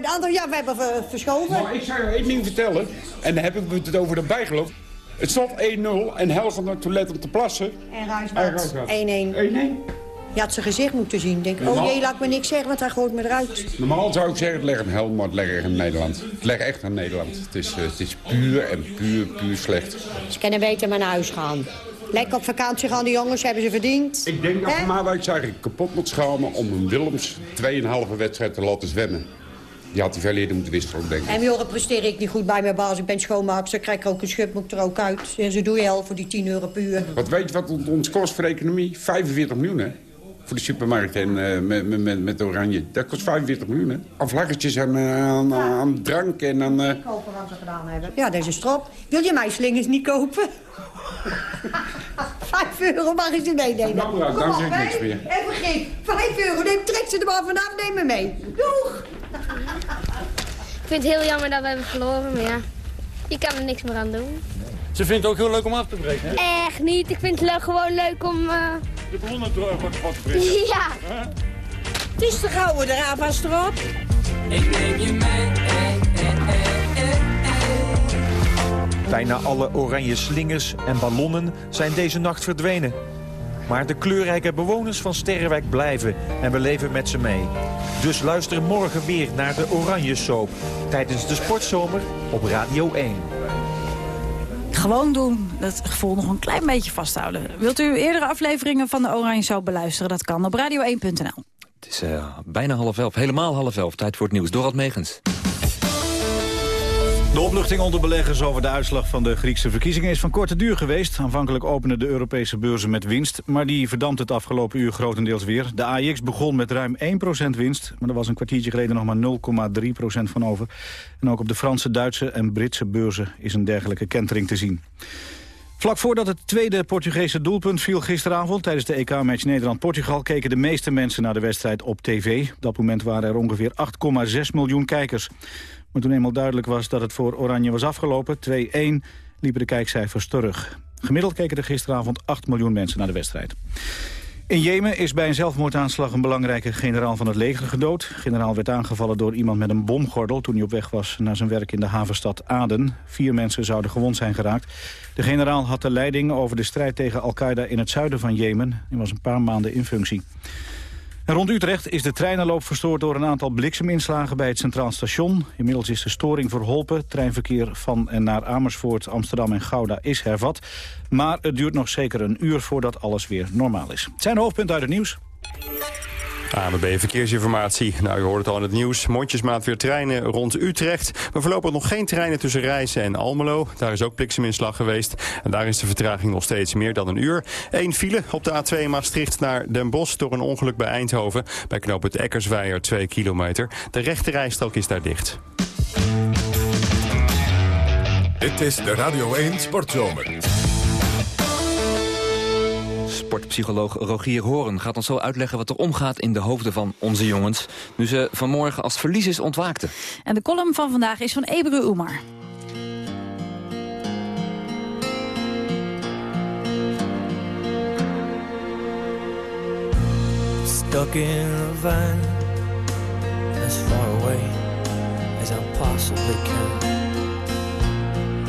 de andere... Ja, we hebben uh, verschoven. Maar ik zou je één ding vertellen. En dan heb ik het over de bijgeloof. Het stond 1-0 en Hel gaat naar het toilet om te plassen. En Ruisbad 1-1. 1-1. Je had zijn gezicht moeten zien. Denk, oh jee, laat me niks zeggen, want hij gooit me eruit. Normaal zou ik zeggen, het leg een hel, maar het leg echt in Nederland. Het leg echt aan Nederland. Het is, uh, het is puur en puur, puur slecht. Ze kunnen beter maar naar huis gaan. Lekker op vakantie gaan, die jongens hebben ze verdiend. Ik denk dat Marwijk eigenlijk kapot moet schamen om een Willems 2,5 wedstrijd te laten zwemmen. Die had hij veel eerder moeten wisselen, denk ik. En joren presteer ik niet goed bij mijn baas. Ik ben schoonmaakster, krijg ik ook een schub, moet ik er ook uit. En ze doe je al voor die 10 euro per uur. Wat weet je wat het ons kost voor de economie? 45 miljoen, hè? Voor de supermarkt en eh, met, met, met, met oranje. Dat kost 45 miljoen, hè? Aan vlaggetjes en eh, aan, aan drank en aan... eh, Kopen wat ze gedaan hebben. Ja, deze strop. Wil je mijn slingers niet kopen? <laughs> Vijf euro mag je ze meenemen. Nou, nou, dan Kom zeg ik niks meer. En vergeet, vijf euro. Neem, trek ze er maar vanaf, neem me mee. Doeg! Ik vind het heel jammer dat we hebben verloren, maar ja, je kan er niks meer aan doen. Ze vindt het ook heel leuk om af te breken, hè? Echt niet, ik vind het gewoon leuk om... eh, De ballonnen wordt wat <laughs> breken. Ja. Het is de gouden erop. Ik neem je mee. Bijna alle oranje slingers en ballonnen zijn deze nacht verdwenen. Maar de kleurrijke bewoners van Sterrenwijk blijven en we leven met ze mee. Dus luister morgen weer naar de Oranje Soap tijdens de Sportzomer op Radio 1. Gewoon doen. Dat gevoel nog een klein beetje vasthouden. Wilt u eerdere afleveringen van de Oranje Soap beluisteren? Dat kan op radio1.nl. Het is eh, bijna half elf, helemaal half elf. Tijd voor het nieuws. Dorald Megens. De opluchting onder beleggers over de uitslag van de Griekse verkiezingen is van korte duur geweest. Aanvankelijk openden de Europese beurzen met winst, maar die verdampt het afgelopen uur grotendeels weer. De AIX begon met ruim 1% winst, maar er was een kwartiertje geleden nog maar 0,3% van over. En ook op de Franse, Duitse en Britse beurzen is een dergelijke kentering te zien. Vlak voordat het tweede Portugese doelpunt viel gisteravond... tijdens de EK-match Nederland-Portugal... keken de meeste mensen naar de wedstrijd op tv. Op dat moment waren er ongeveer 8,6 miljoen kijkers. Maar toen eenmaal duidelijk was dat het voor Oranje was afgelopen... 2-1, liepen de kijkcijfers terug. Gemiddeld keken er gisteravond 8 miljoen mensen naar de wedstrijd. In Jemen is bij een zelfmoordaanslag een belangrijke generaal van het leger gedood. De generaal werd aangevallen door iemand met een bomgordel... toen hij op weg was naar zijn werk in de havenstad Aden. Vier mensen zouden gewond zijn geraakt. De generaal had de leiding over de strijd tegen Al-Qaeda in het zuiden van Jemen. Hij was een paar maanden in functie. Rond Utrecht is de treinenloop verstoord door een aantal blikseminslagen bij het Centraal Station. Inmiddels is de storing verholpen. Treinverkeer van en naar Amersfoort, Amsterdam en Gouda is hervat. Maar het duurt nog zeker een uur voordat alles weer normaal is. Het zijn de hoofdpunten uit het nieuws. ANWB Verkeersinformatie. Nou, u hoort het al in het nieuws. Mondjesmaat weer treinen rond Utrecht. Maar voorlopig nog geen treinen tussen Rijssen en Almelo. Daar is ook blikseminslag geweest. En daar is de vertraging nog steeds meer dan een uur. Eén file op de A2 Maastricht naar Den Bosch... door een ongeluk bij Eindhoven. Bij knoop het Eckersweijer 2 kilometer. De rechte rijstrook is daar dicht. Dit is de Radio 1 Sportzomer. Sportpsycholoog Rogier Horen gaat ons zo uitleggen wat er omgaat in de hoofden van onze jongens. Nu ze vanmorgen als verliezers ontwaakten. En de column van vandaag is van Ebru Umar. Stuck in a van as far away as I possibly can.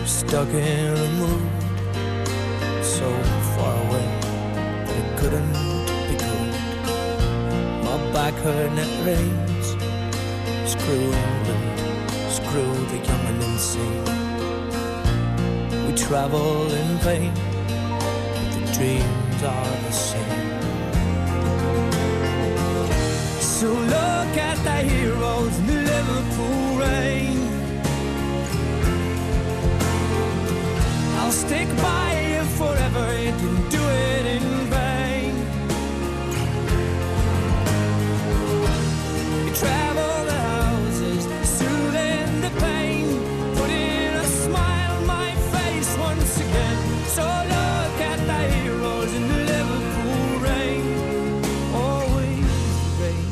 Stuck in a mood so far away couldn't be good. My back hurt and it rains. Screw England, screw the young and insane. We travel in vain, but the dreams are the same. So look at the heroes in the Liverpool rain. I'll stick by you forever, you can do it in vain. Stuck in the pain but in the Liverpool rain, always rain.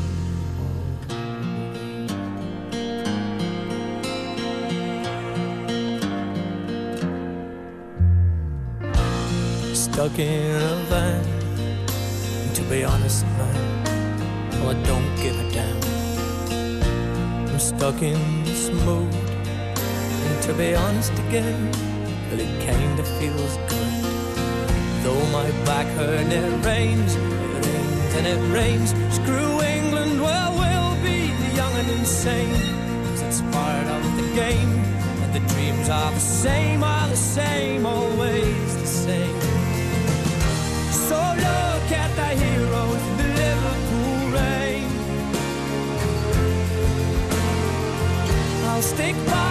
Stuck in a van. To be honest, man, well, I don't give a damn. Stuck in this mood. And to be honest again, well, it kinda feels good. Though my back hurt and it rains, it rains and it rains. Screw England, well, we'll be young and insane. 'Cause it's part of the game. And the dreams are the same, are the same, always the same. So look at stick by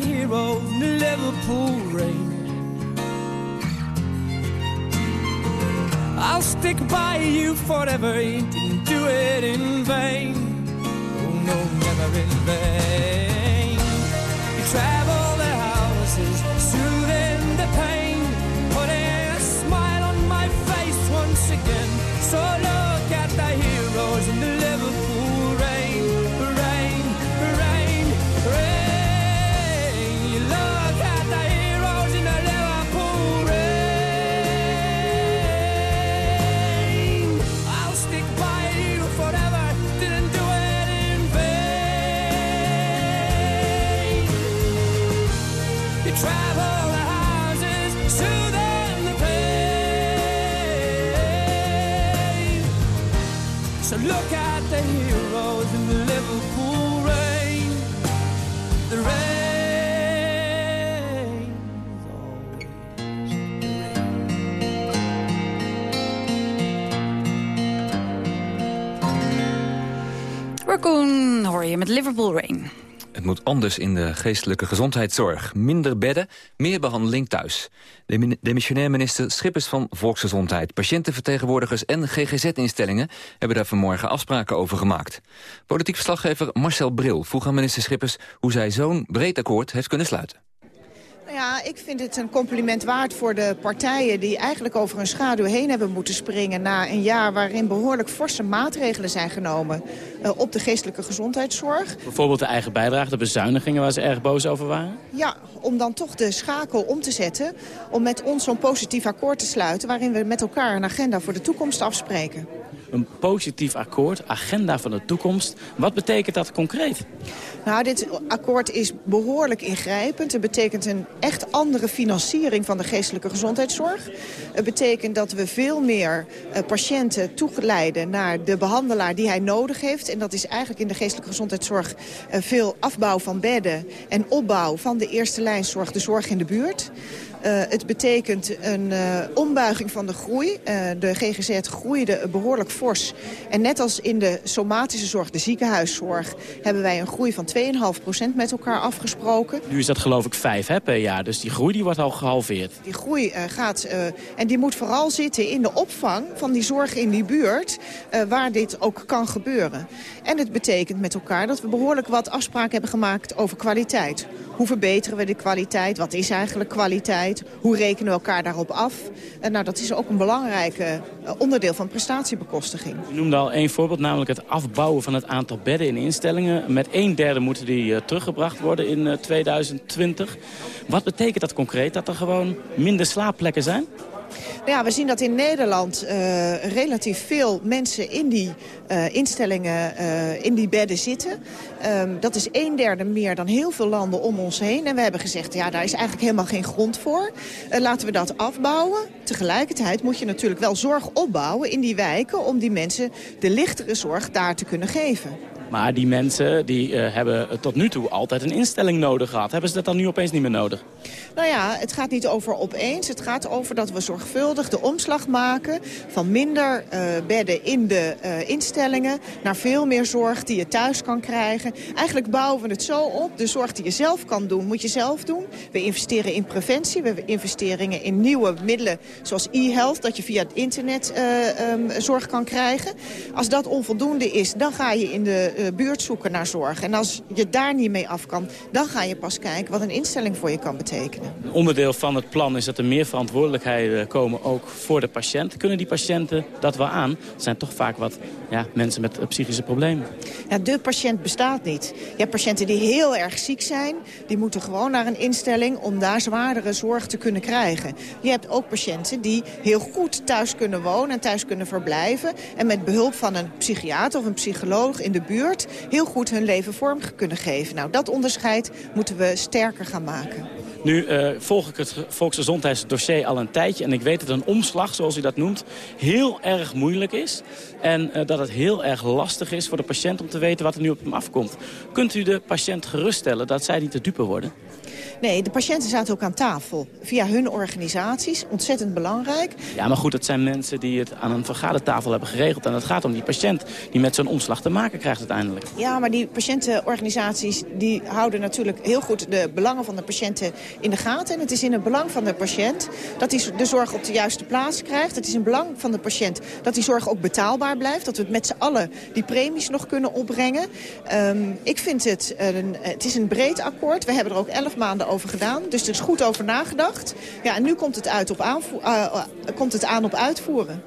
the hero in the Liverpool rain. I'll stick by you forever. You didn't do it in vain. Oh no, never in vain. The heroes in the Liverpool rain. The rain. Raccoon hoor je met Liverpool Rain. Moet anders in de geestelijke gezondheidszorg. Minder bedden, meer behandeling thuis. De demissionair minister Schippers van Volksgezondheid... patiëntenvertegenwoordigers en GGZ-instellingen... hebben daar vanmorgen afspraken over gemaakt. Politiek verslaggever Marcel Bril vroeg aan minister Schippers... hoe zij zo'n breed akkoord heeft kunnen sluiten. Nou ja, ik vind het een compliment waard voor de partijen... die eigenlijk over hun schaduw heen hebben moeten springen... na een jaar waarin behoorlijk forse maatregelen zijn genomen... eh, op de geestelijke gezondheidszorg. Bijvoorbeeld de eigen bijdrage, de bezuinigingen waar ze erg boos over waren? Ja, om dan toch de schakel om te zetten... om met ons zo'n positief akkoord te sluiten... waarin we met elkaar een agenda voor de toekomst afspreken. Een positief akkoord, agenda van de toekomst. Wat betekent dat concreet? Nou, dit akkoord is behoorlijk ingrijpend. Het betekent een echt andere financiering van de geestelijke gezondheidszorg. Het betekent dat we veel meer eh, patiënten toegeleiden naar de behandelaar die hij nodig heeft. En dat is eigenlijk in de geestelijke gezondheidszorg eh, veel afbouw van bedden en opbouw van de eerste lijnzorg, de zorg in de buurt. Uh, het betekent een uh, ombuiging van de groei. Uh, de GGZ groeide behoorlijk fors. En net als in de somatische zorg, de ziekenhuiszorg... hebben wij een groei van 2,5% met elkaar afgesproken. Nu is dat geloof ik 5 hè, per jaar, dus die groei die wordt al gehalveerd. Die groei gaat, en die moet vooral zitten in de opvang van die zorg in die buurt... waar dit ook kan gebeuren. En het betekent met elkaar dat we behoorlijk wat afspraken hebben gemaakt over kwaliteit. Hoe verbeteren we de kwaliteit? Wat is eigenlijk kwaliteit? Hoe rekenen we elkaar daarop af? En nou, dat is ook een belangrijk uh, onderdeel van prestatiebekostiging. U noemde al één voorbeeld, namelijk het afbouwen van het aantal bedden in instellingen. Met een derde moeten die uh, teruggebracht worden in uh, 2020. Wat betekent dat concreet? Dat er gewoon minder slaapplekken zijn? Ja, we zien dat in Nederland uh, relatief veel mensen in die uh, instellingen, uh, in die bedden zitten. Um, dat is een derde meer dan heel veel landen om ons heen. En we hebben gezegd, ja, daar is eigenlijk helemaal geen grond voor. laten we dat afbouwen. Tegelijkertijd moet je natuurlijk wel zorg opbouwen in die wijken... om die mensen de lichtere zorg daar te kunnen geven. Maar die mensen die, uh, hebben tot nu toe altijd een instelling nodig gehad. Hebben ze dat dan nu opeens niet meer nodig? Nou ja, het gaat niet over opeens. Het gaat over dat we zorgvuldig de omslag maken... van minder uh, bedden in de uh, instellingen... naar veel meer zorg die je thuis kan krijgen. Eigenlijk bouwen we het zo op. De zorg die je zelf kan doen, moet je zelf doen. We investeren in preventie. We investeringen in nieuwe middelen zoals e-health... dat je via het internet um, zorg kan krijgen. Als dat onvoldoende is, dan ga je in de buurt zoeken naar zorg. En als je daar niet mee af kan, dan ga je pas kijken wat een instelling voor je kan betekenen. Een onderdeel van het plan is dat er meer verantwoordelijkheden komen ook voor de patiënt. Kunnen die patiënten dat wel aan? Het zijn toch vaak wat ja, mensen met uh, psychische problemen. Ja, de patiënt bestaat niet. Je hebt patiënten die heel erg ziek zijn. Die moeten gewoon naar een instelling om daar zwaardere zorg te kunnen krijgen. Je hebt ook patiënten die heel goed thuis kunnen wonen en thuis kunnen verblijven. En met behulp van een psychiater of een psycholoog in de buurt heel goed hun leven vorm kunnen geven. Nou, dat onderscheid moeten we sterker gaan maken. Nu eh, volg ik het volksgezondheidsdossier al een tijdje... en ik weet dat een omslag, zoals u dat noemt, heel erg moeilijk is. En eh, dat het heel erg lastig is voor de patiënt om te weten wat er nu op hem afkomt. Kunt u de patiënt geruststellen dat zij niet te dupe worden? Nee, de patiënten zaten ook aan tafel. Via hun organisaties, ontzettend belangrijk. Ja, maar goed, het zijn mensen die het aan een vergadertafel hebben geregeld. En het gaat om die patiënt die met zo'n omslag te maken krijgt uiteindelijk. Ja, maar die patiëntenorganisaties die houden natuurlijk heel goed de belangen van de patiënten in de gaten. En het is in het belang van de patiënt dat hij de zorg op de juiste plaats krijgt. Het is in het belang van de patiënt dat die zorg ook betaalbaar blijft. Dat we het met z'n allen die premies nog kunnen opbrengen. Um, ik vind het, een, het is een breed akkoord. We hebben er ook elf maanden over gedaan. Dus er is goed over nagedacht. Ja, en nu komt het, uit op uh, uh, komt het aan op uitvoeren.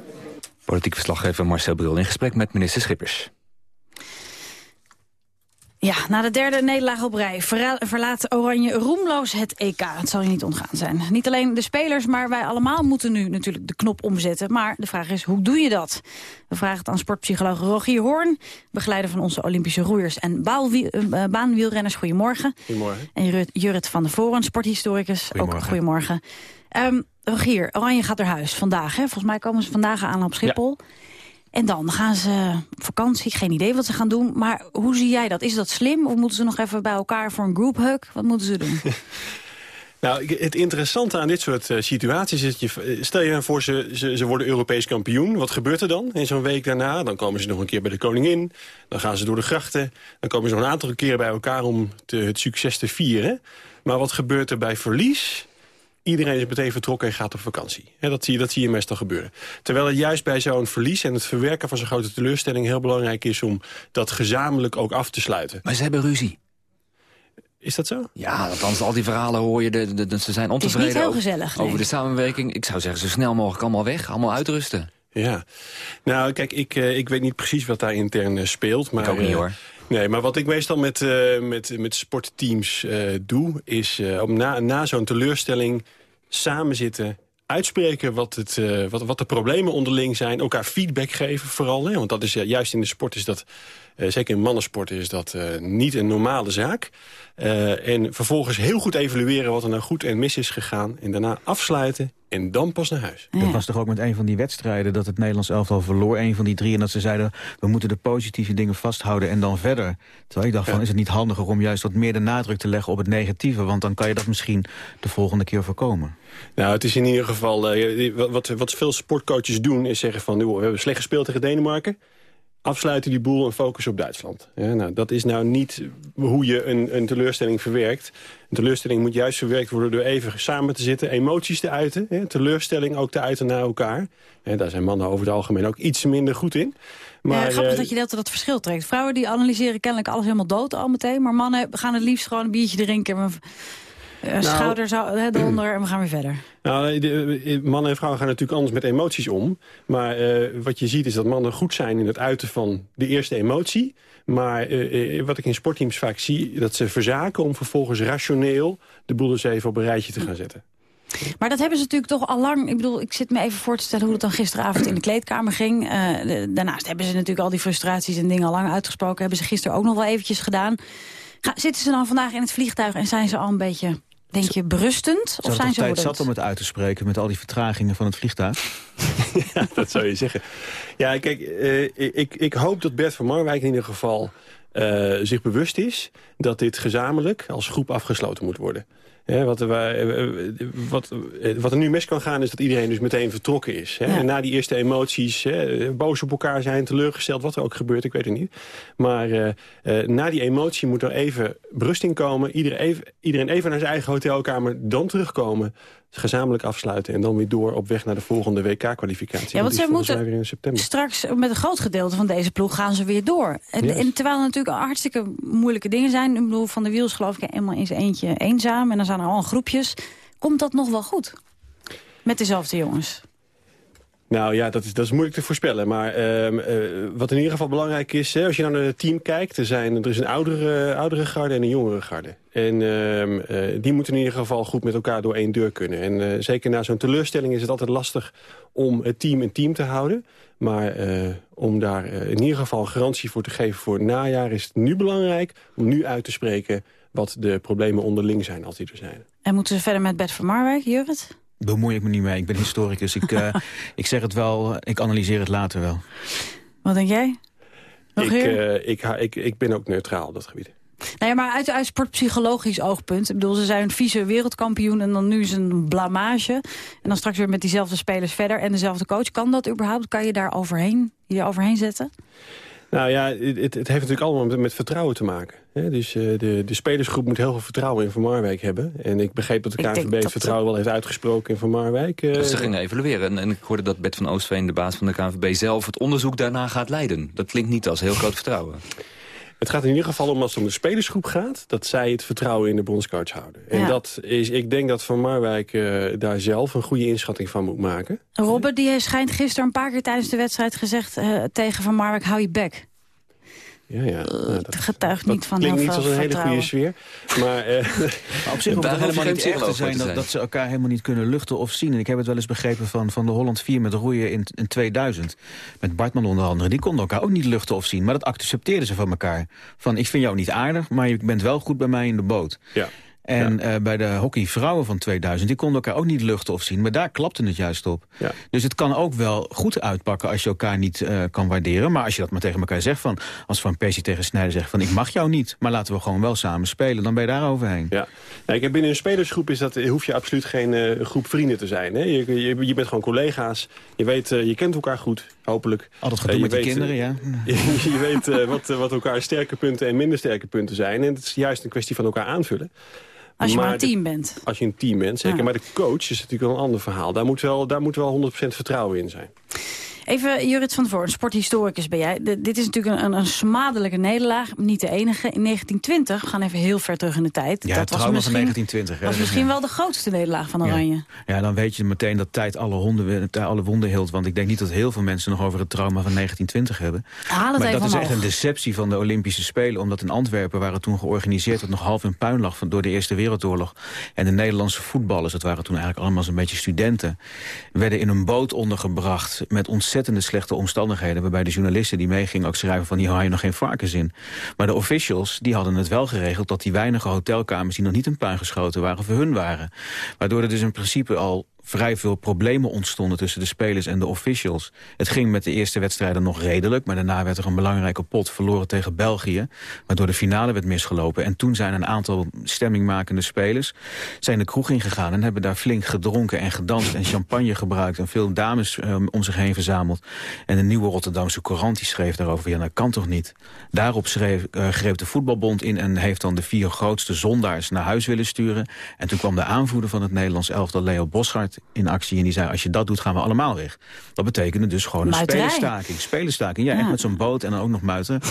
Politiek verslaggever Marcel Bril in gesprek met minister Schippers. Ja, na de derde nederlaag op rij verlaat Oranje roemloos het EK. Het zal je niet ontgaan zijn. Niet alleen de spelers, maar wij allemaal moeten nu natuurlijk de knop omzetten. Maar de vraag is, hoe doe je dat? We vragen het aan sportpsycholoog Rogier Hoorn... begeleider van onze Olympische roeiers en uh, baanwielrenners. Goedemorgen. Goedemorgen. En Jurrit van der Voren, sporthistoricus. Goedemorgen. Ook goedemorgen. Um, Rogier, Oranje gaat naar huis vandaag. Hè? Volgens mij komen ze vandaag aan op Schiphol. Ja. En dan gaan ze op vakantie, geen idee wat ze gaan doen. Maar hoe zie jij dat? Is dat slim of moeten ze nog even bij elkaar voor een group hug? Wat moeten ze doen? <laughs> Nou, het interessante aan dit soort uh, situaties is... dat je, stel je voor, ze, ze, ze worden Europees kampioen. Wat gebeurt er dan in zo'n week daarna? Dan komen ze nog een keer bij de koningin. Dan gaan ze door de grachten. Dan komen ze nog een aantal keren bij elkaar om te, het succes te vieren. Maar wat gebeurt er bij verlies? Iedereen is meteen vertrokken en gaat op vakantie. He, dat, zie je, dat zie je meestal gebeuren. Terwijl het juist bij zo'n verlies en het verwerken van zo'n grote teleurstelling... heel belangrijk is om dat gezamenlijk ook af te sluiten. Maar ze hebben ruzie. Is dat zo? Ja, althans al die verhalen hoor je. De, de, de ze zijn ontevreden het is niet heel over, gezellig, nee. over de samenwerking. Ik zou zeggen, zo snel mogelijk allemaal weg. Allemaal uitrusten. Ja. Nou, kijk, ik, uh, ik weet niet precies wat daar intern uh, speelt. Maar, ik ook niet, uh, hoor. Nee, maar wat ik meestal met, met, met sportteams doe... is om na, na zo'n teleurstelling samen zitten, uitspreken wat, het, wat, wat de problemen onderling zijn. Elkaar feedback geven vooral. Hè? Want dat is juist in de sport is dat, zeker in mannensport, is dat niet een normale zaak. En vervolgens heel goed evalueren wat er nou goed en mis is gegaan. En daarna afsluiten en dan pas naar huis. Ja. Dat was toch ook met een van die wedstrijden dat het Nederlands elftal verloor. Een van die drie. En dat ze zeiden, we moeten de positieve dingen vasthouden en dan verder. Terwijl ik dacht van, is het niet handiger om juist wat meer de nadruk te leggen op het negatieve? Want dan kan je dat misschien de volgende keer voorkomen. Nou, het is in ieder geval, uh, wat, wat veel sportcoaches doen is zeggen van, we hebben slecht gespeeld tegen Denemarken afsluiten die boel en focussen op Duitsland. Ja, nou, dat is nou niet hoe je een, een teleurstelling verwerkt. Een teleurstelling moet juist verwerkt worden door even samen te zitten... emoties te uiten, hè, teleurstelling ook te uiten naar elkaar. En daar zijn mannen over het algemeen ook iets minder goed in. Maar, ja, grappig uh, dat je dat, dat verschil trekt. Vrouwen die analyseren kennelijk alles helemaal dood al meteen... maar mannen gaan het liefst gewoon een biertje drinken... Uh, nou, schouders eronder en we gaan weer verder. Nou, de, mannen en vrouwen gaan natuurlijk anders met emoties om. Maar wat je ziet is dat mannen goed zijn in het uiten van de eerste emotie. Maar uh, wat ik in sportteams vaak zie, dat ze verzaken om vervolgens rationeel de boel eens even op een rijtje te gaan zetten. Maar dat hebben ze natuurlijk toch al lang... Ik bedoel, ik zit me even voor te stellen hoe het dan gisteravond in de kleedkamer ging. Uh, daarnaast hebben ze natuurlijk al die frustraties en dingen al lang uitgesproken. Hebben ze gisteren ook nog wel eventjes gedaan. Ga, zitten ze dan vandaag in het vliegtuig en zijn ze al een beetje... Denk je berustend? Of zijn ze tijd zat om het uit te spreken met al die vertragingen van het vliegtuig? <laughs> ja, dat zou je zeggen. Ja, kijk, uh, ik, ik hoop dat Bert van Marwijk in ieder geval uh, zich bewust is... dat dit gezamenlijk als groep afgesloten moet worden. Wat, er, wat, wat er nu mis kan gaan is dat iedereen dus meteen vertrokken is. Ja. En na die eerste emoties, he, boos op elkaar zijn, teleurgesteld, wat er ook gebeurt, ik weet het niet. Maar uh, uh, na die emotie moet er even berusting komen. Iedereen even, iedereen even naar zijn eigen hotelkamer, dan terugkomen. Gezamenlijk afsluiten en dan weer door op weg naar de volgende WK-kwalificatie. Ja, want ze moeten weer in september. straks met een groot gedeelte van deze ploeg gaan ze weer door. En, yes. en terwijl er natuurlijk hartstikke moeilijke dingen zijn. Ik bedoel, Van de Wiels geloof ik helemaal in zijn eentje eenzaam. En dan zijn er al groepjes. Komt dat nog wel goed? Met dezelfde jongens? Nou ja, dat is, dat is moeilijk te voorspellen. Maar uh, uh, wat in ieder geval belangrijk is, hè, als je naar het team kijkt... er, zijn, er is een oudere, oudere garde en een jongere garde. En uh, die moeten in ieder geval goed met elkaar door één deur kunnen. En zeker na zo'n teleurstelling is het altijd lastig om het team een team te houden. Maar om daar in ieder geval garantie voor te geven voor het najaar... is het nu belangrijk om nu uit te spreken wat de problemen onderling zijn als die er zijn. En moeten ze verder met Bert van Marwijk, Jurrit? Bemoei ik me niet mee. Ik ben historicus. Ik, uh, <laughs> ik zeg het wel, ik analyseer het later wel. Wat denk jij? Ik, uh, ik, ik, ik ben ook neutraal op dat gebied. Nou ja, maar uit, uit sportpsychologisch oogpunt. Ik bedoel, ze zijn vieze wereldkampioen en dan nu is een blamage. En dan straks weer met diezelfde spelers verder en dezelfde coach. Kan dat überhaupt? Kan je daar overheen, je overheen zetten? Nou ja, het, het, heeft natuurlijk allemaal met, met vertrouwen te maken. Hè? Dus uh, de, de spelersgroep moet heel veel vertrouwen in Van Marwijk hebben. En ik begreep dat de KNVB het vertrouwen wel heeft uitgesproken in Van Marwijk. Uh... ze gingen evalueren. En, en ik hoorde dat Bert van Oostveen, de baas van de KNVB... zelf het onderzoek daarna gaat leiden. Dat klinkt niet als heel groot vertrouwen. Het gaat in ieder geval om als het om de spelersgroep gaat... dat zij het vertrouwen in de bondscoach houden. En Ja. dat is, ik denk dat Van Marwijk eh, daar zelf een goede inschatting van moet maken. Robert die schijnt gisteren een paar keer tijdens de wedstrijd gezegd... eh, tegen Van Marwijk, hou je bek. Ja, ja. Nou, Het getuigt niet van klinkt heel niet veel als een hele goede sfeer. Maar, eh, <laughs> Maar op zich hoeft het helemaal niet erg te zijn dat, dat ze elkaar helemaal niet kunnen luchten of zien. En ik heb het wel eens begrepen van, van de Holland 4 met roeien in, in 2000. Met Bartman onder andere. Die konden elkaar ook niet luchten of zien. Maar dat accepteerden ze van elkaar. Van ik vind jou niet aardig, maar je bent wel goed bij mij in de boot. Ja. En eh, bij de hockeyvrouwen van 2000, die konden elkaar ook niet luchten of zien. Maar daar klapte het juist op. Ja. Dus het kan ook wel goed uitpakken als je elkaar niet eh, kan waarderen. Maar als je dat maar tegen elkaar zegt van... als Van Persie tegen Snijder zegt van ik mag jou niet... maar laten we gewoon wel samen spelen, dan ben je daar overheen. Ja. Nou, ik heb binnen een spelersgroep is dat, hoef je absoluut geen eh, groep vrienden te zijn. Hè? Je, je, je bent gewoon collega's. Je, weet, je kent elkaar goed, hopelijk. Altijd gedoe Eh, je met die weet, kinderen, ja. <laughs> je, je weet eh, wat, eh, wat elkaar sterke punten en minder sterke punten zijn. En het is juist een kwestie van elkaar aanvullen. Als je maar, Maar een de- team bent. Als je een team bent, zeker. Ja. Maar de coach is natuurlijk wel een ander verhaal. Daar moet wel, daar moet wel 100% vertrouwen in zijn. Even Jurrit van der Voort, sporthistoricus ben jij. De- dit is natuurlijk een, een smadelijke nederlaag, niet de enige. In 1920, we gaan even heel ver terug in de tijd. Ja, het was misschien, van 1920. hè. was Dat is- misschien wel de grootste nederlaag van Oranje. Ja, dan weet je meteen dat tijd alle, honden, alle wonden hield. Want ik denk niet dat heel veel mensen nog over het trauma van 1920 hebben. Haal het maar even dat is echt een deceptie van de Olympische Spelen. Omdat in Antwerpen waren toen georganiseerd... wat nog half in puin lag van, door de Eerste Wereldoorlog. En de Nederlandse voetballers, dat waren toen eigenlijk allemaal zo'n beetje studenten... werden in een boot ondergebracht met ontzettende slechte omstandigheden... waarbij de journalisten die meegingen ook schrijven van... hier hou je nog geen varkens in. Maar de officials die hadden het wel geregeld... dat die weinige hotelkamers die nog niet in puin geschoten waren... voor hun waren. Waardoor er dus in principe al vrij veel problemen ontstonden tussen de spelers en de officials. Het ging met de eerste wedstrijden nog redelijk... maar daarna werd er een belangrijke pot verloren tegen België... waardoor de finale werd misgelopen. En toen zijn een aantal stemmingmakende spelers... zijn de kroeg ingegaan en hebben daar flink gedronken en gedanst... en champagne gebruikt en veel dames eh, om zich heen verzameld. En de nieuwe Rotterdamse Courant schreef daarover... ja, dat kan toch niet? Daarop schreef, eh, greep de voetbalbond in... en heeft dan de vier grootste zondaars naar huis willen sturen. En toen kwam de aanvoerder van het Nederlands elftal, Leo Boschart, in actie. En die zei, als je dat doet, gaan we allemaal weg. Dat betekende dus gewoon een Muiterij. spelerstaking. Spelerstaking, ja, Ja. echt met zo'n boot en dan ook nog muiten. <laughs>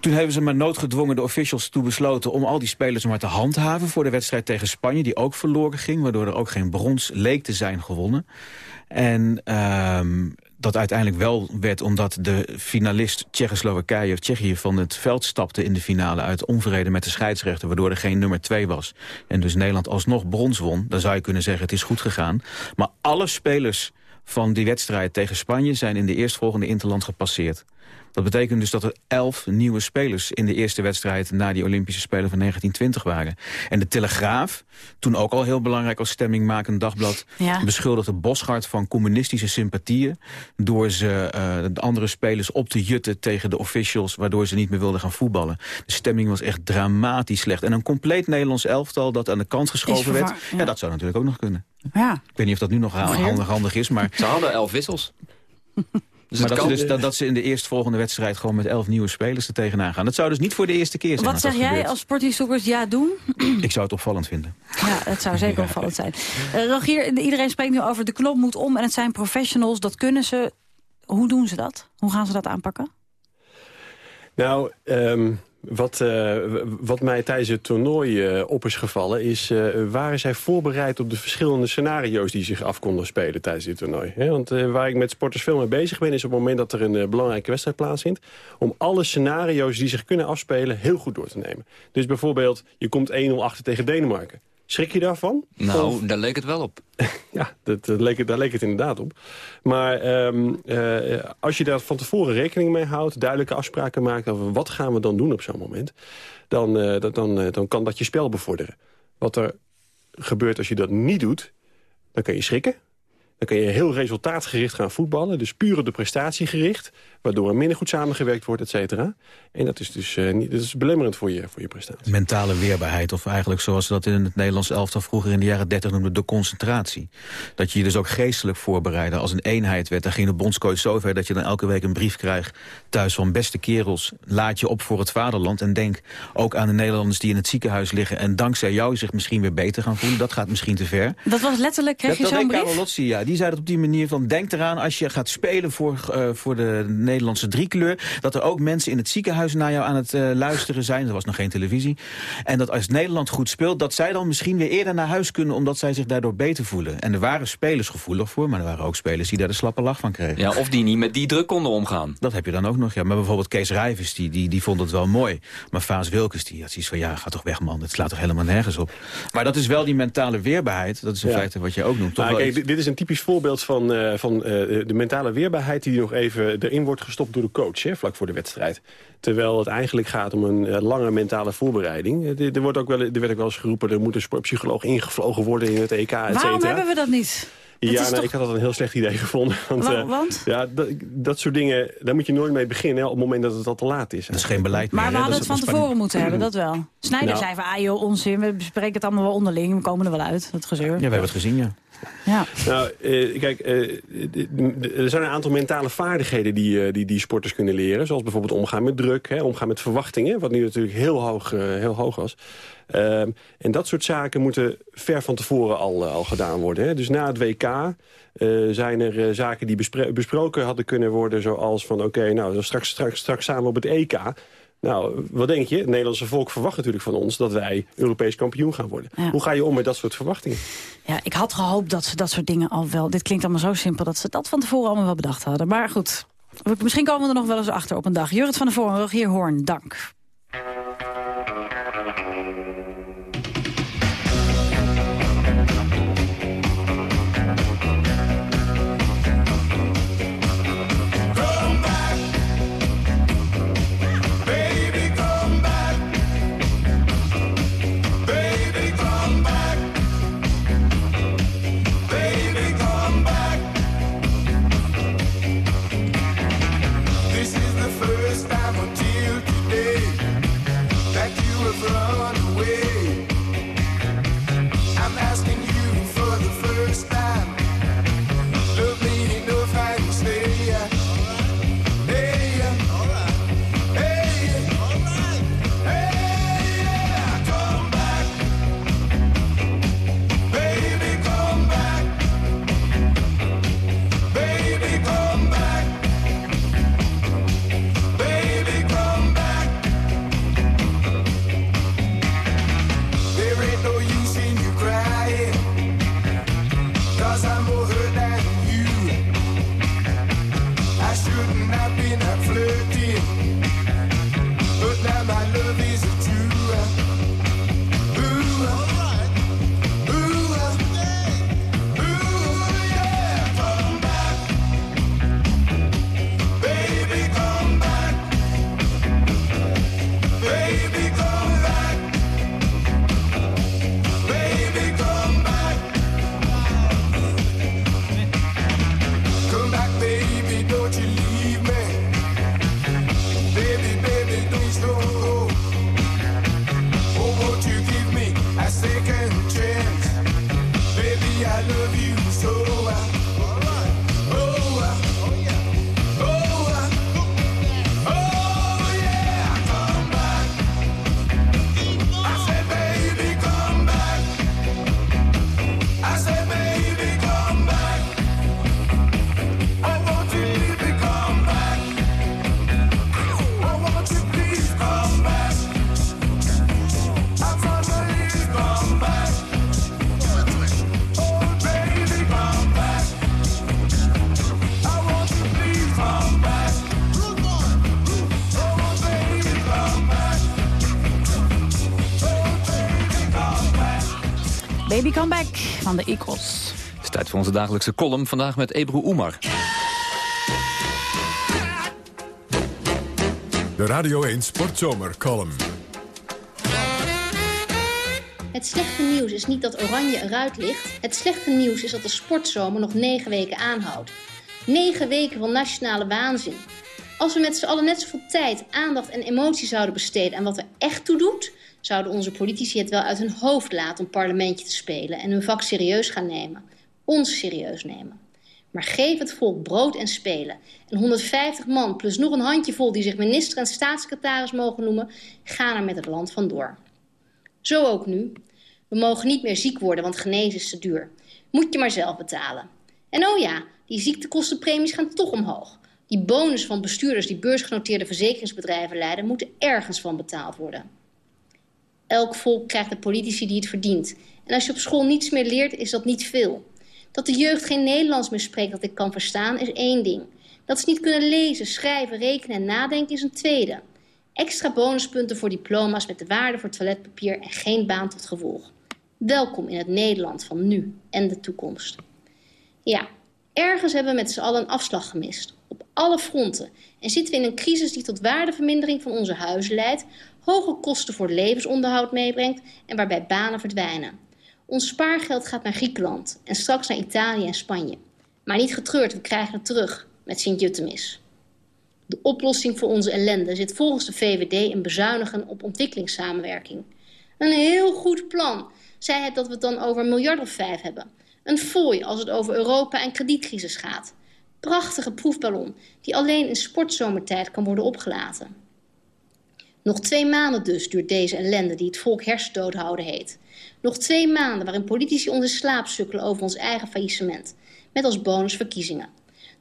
Toen hebben ze maar noodgedwongen de officials toe besloten... om al die spelers maar te handhaven voor de wedstrijd tegen Spanje... die ook verloren ging, waardoor er ook geen brons leek te zijn gewonnen. En ehm, dat uiteindelijk wel werd omdat de finalist Tsjechoslowakije... of Tsjechië van het veld stapte in de finale... uit onvrede met de scheidsrechter, waardoor er geen nummer 2 was. En dus Nederland alsnog brons won. Dan zou je kunnen zeggen, het is goed gegaan. Maar alle spelers van die wedstrijd tegen Spanje... zijn in de eerstvolgende interland gepasseerd. Dat betekent dus dat er elf nieuwe spelers in de eerste wedstrijd... na die Olympische Spelen van 1920 waren. En de Telegraaf, toen ook al heel belangrijk als stemmingmakend dagblad... Ja. beschuldigde Boschart van communistische sympathieën... door ze eh, de andere spelers op te jutten tegen de officials... waardoor ze niet meer wilden gaan voetballen. De stemming was echt dramatisch slecht. En een compleet Nederlands elftal dat aan de kant geschoven werd... ja. dat zou natuurlijk ook nog kunnen. Ja. Ik weet niet of dat nu nog handig, handig is, maar... Ze hadden elf wissels. <laughs> Dus maar dat, kan- ze dus, dat, dat ze in de eerstvolgende wedstrijd gewoon met elf nieuwe spelers er tegenaan gaan. Dat zou dus niet voor de eerste keer zijn. Wat zeg jij gebeurt. als sporthistoricus? Ja, doen? <clears throat> Ik zou het opvallend vinden. Ja, het zou zeker <laughs> opvallend zijn. Eh, Rogier, iedereen spreekt nu over de knop moet om en het zijn professionals, dat kunnen ze. Hoe doen ze dat? Hoe gaan ze dat aanpakken? Nou, ehm, wat, eh, wat mij tijdens het toernooi eh, op is gevallen... is, eh, waren zij voorbereid op de verschillende scenario's... die zich af konden spelen tijdens dit toernooi. Want waar ik met sporters veel mee bezig ben... is op het moment dat er een belangrijke wedstrijd plaatsvindt... om alle scenario's die zich kunnen afspelen heel goed door te nemen. Dus bijvoorbeeld, je komt 1-0 achter tegen Denemarken. Schrik je daarvan? Nou, Of- daar leek het wel op. <laughs> ja, dat, dat leek, daar leek het inderdaad op. Maar ehm, eh, als je daar van tevoren rekening mee houdt... duidelijke afspraken maakt over wat gaan we dan doen op zo'n moment... dan, eh, dat, dan, eh, dan kan dat je spel bevorderen. Wat er gebeurt als je dat niet doet, dan kan je schrikken. Dan kan je heel resultaatgericht gaan voetballen. Dus puur op de prestatie gericht. Waardoor er minder goed samengewerkt wordt, et cetera. En dat is dus eh, niet, dat is belemmerend voor je, voor je prestatie. Mentale weerbaarheid, of eigenlijk zoals ze dat in het Nederlands elftal vroeger in de jaren 30 noemden, de concentratie. Dat je je dus ook geestelijk voorbereidde als een eenheid werd. Dan ging de bondscoach zover dat je dan elke week een brief krijgt thuis van beste kerels, laat je op voor het vaderland. En denk ook aan de Nederlanders die in het ziekenhuis liggen en dankzij jou zich misschien weer beter gaan voelen. Dat gaat misschien te ver. Dat was letterlijk, kreeg Dat, je dat zo'n brief? Karel Lotzi, ja. Die zei dat op die manier van... denk eraan als je gaat spelen voor, eh, voor de Nederlandse driekleur... dat er ook mensen in het ziekenhuis naar jou aan het eh, luisteren zijn. Er was nog geen televisie. En dat als Nederland goed speelt... dat zij dan misschien weer eerder naar huis kunnen... omdat zij zich daardoor beter voelen. En er waren spelers gevoelig voor... maar er waren ook spelers die daar de slappe lach van kregen. Ja, of die niet met die druk konden omgaan. Dat heb je dan ook nog, ja. Maar bijvoorbeeld Kees Rijvers, die, die, die vond het wel mooi. Maar Vaas Wilkes, die had zoiets van... ja, ga toch weg, man. Het slaat toch helemaal nergens op. Maar dat is wel die mentale weerbaarheid. Dat is in Ja. feite wat je ook noemt. Toch Nou, wel kijk, iets- dit- dit is een typisch voorbeeld van, eh, van eh, de mentale weerbaarheid... die nog even erin wordt gestopt door de coach, hè, vlak voor de wedstrijd. Terwijl het eigenlijk gaat om een eh, lange mentale voorbereiding. Eh, Er, wordt ook wel, er werd ook wel eens geroepen... er moet een sportpsycholoog ingevlogen worden in het EK, et Waarom hebben we dat niet? Dat Ja, nou, toch- ik had dat een heel slecht idee gevonden. Want, Wa- eh? Ja, dat, dat soort dingen, daar moet je nooit mee beginnen... hè, op het moment dat het al te laat is. Dat is geen beleid Maar we hadden het van tevoren moeten hebben, dat wel. Snijder Nou. zei van, ah joh, onzin, we bespreken het allemaal wel onderling. We komen er wel uit, dat gezeur. Ja, we hebben het gezien, ja. Ja. Nou, eh, kijk, eh, er zijn een aantal mentale vaardigheden die, eh, die, die sporters kunnen leren. Zoals bijvoorbeeld omgaan met druk, hè, omgaan met verwachtingen. Wat nu natuurlijk heel hoog, heel hoog was. Ehm, en dat soort zaken moeten ver van tevoren al, al gedaan worden. Hè. Dus na het WK zijn er zaken die besproken hadden kunnen worden. Zoals van, oké, nou, straks, straks, straks samen op het EK... Nou, wat denk je? Het Nederlandse volk verwacht natuurlijk van ons... dat wij Europees kampioen gaan worden. Ja. Hoe ga je om met dat soort verwachtingen? Ja, ik had gehoopt dat ze dat soort dingen al wel... Dit klinkt allemaal zo simpel dat ze dat van tevoren allemaal wel bedacht hadden. Maar goed, misschien komen we er nog wel eens achter op een dag. Jurrit van der Voren, Rogier Hoorn, dank. Van de Eagles. Het is tijd voor onze dagelijkse column. Vandaag met Ebru Oemar. De Radio 1 Sportzomer column. Het slechte nieuws is niet dat Oranje eruit ligt. Het slechte nieuws is dat de sportzomer nog negen weken aanhoudt. Negen weken van nationale waanzin. Als we met z'n allen net zoveel tijd, aandacht en emotie zouden besteden aan wat er echt toe doet, zouden onze politici het wel uit hun hoofd laten om parlementje te spelen en hun vak serieus gaan nemen. Ons serieus nemen. Maar geef het volk brood en spelen. En 150 man plus nog een handjevol die zich minister en staatssecretaris mogen noemen, gaan er met het land vandoor. Zo ook nu. We mogen niet meer ziek worden, want genezen is te duur. Moet je maar zelf betalen. En oh ja, die ziektekostenpremies gaan toch omhoog. Die bonus van bestuurders die beursgenoteerde verzekeringsbedrijven leiden... moeten ergens van betaald worden. Elk volk krijgt de politici die het verdient. En als je op school niets meer leert, is dat niet veel. Dat de jeugd geen Nederlands meer spreekt dat ik kan verstaan, is één ding. Dat ze niet kunnen lezen, schrijven, rekenen en nadenken is een tweede. Extra bonuspunten voor diploma's met de waarde voor toiletpapier en geen baan tot gevolg. Welkom in het Nederland van nu en de toekomst. Ja, ergens hebben we met z'n allen een afslag gemist. Op alle fronten. En zitten we in een crisis die tot waardevermindering van onze huizen leidt... hoge kosten voor levensonderhoud meebrengt en waarbij banen verdwijnen. Ons spaargeld gaat naar Griekenland en straks naar Italië en Spanje. Maar niet getreurd, we krijgen het terug met Sint-Jutemis. De oplossing voor onze ellende zit volgens de VVD in bezuinigen op ontwikkelingssamenwerking. Een heel goed plan. Zij het dat we het dan over een miljard of vijf hebben. Een fooi als het over Europa en kredietcrisis gaat. Prachtige proefballon die alleen in sportzomertijd kan worden opgelaten. Nog twee maanden dus duurt deze ellende die het volk hersendood houden heet. Nog twee maanden waarin politici in slaap sukkelen over ons eigen faillissement. Met als bonus verkiezingen.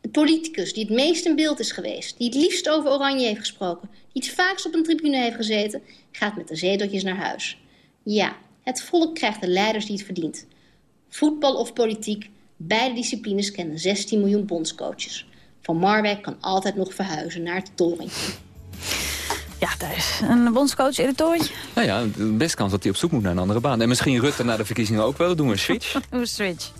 De politicus die het meest in beeld is geweest, die het liefst over Oranje heeft gesproken, die het vaakst op een tribune heeft gezeten, gaat met de zeteltjes naar huis. Ja, het volk krijgt de leiders die het verdient. Voetbal of politiek, beide disciplines kennen 16 miljoen bondscoaches. Van Marwijk kan altijd nog verhuizen naar het torentje. Ja, is een bondscoach in het torentje. Nou ja, de best kans dat hij op zoek moet naar een andere baan. En misschien Rutte na de verkiezingen ook wel. Doen we een switch. <laughs> Een switch.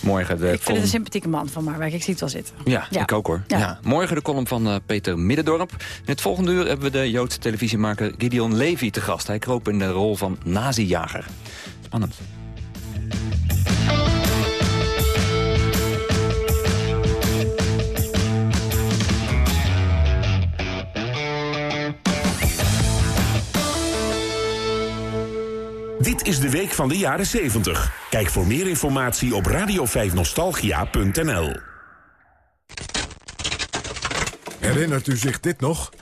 Morgen de Ik vind het een sympathieke man van Marwijk. Ik zie het wel zitten. Ja, ik ook hoor. Ja. Morgen de column van eh, Peter Middendorp. In het volgende uur hebben we de Joodse televisiemaker Gideon Levy te gast. Hij kroop in de rol van nazijager. Spannend. Dit is de week van de jaren 70. Kijk voor meer informatie op radio5nostalgia.nl. Herinnert u zich dit nog?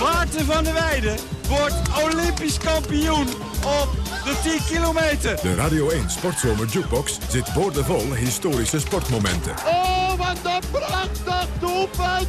Maarten van der Weijden wordt Olympisch kampioen op de 10 kilometer. De Radio 1 Sportzomer Jukebox zit boordevol historische sportmomenten. Oh, wat een prachtig doelpunt!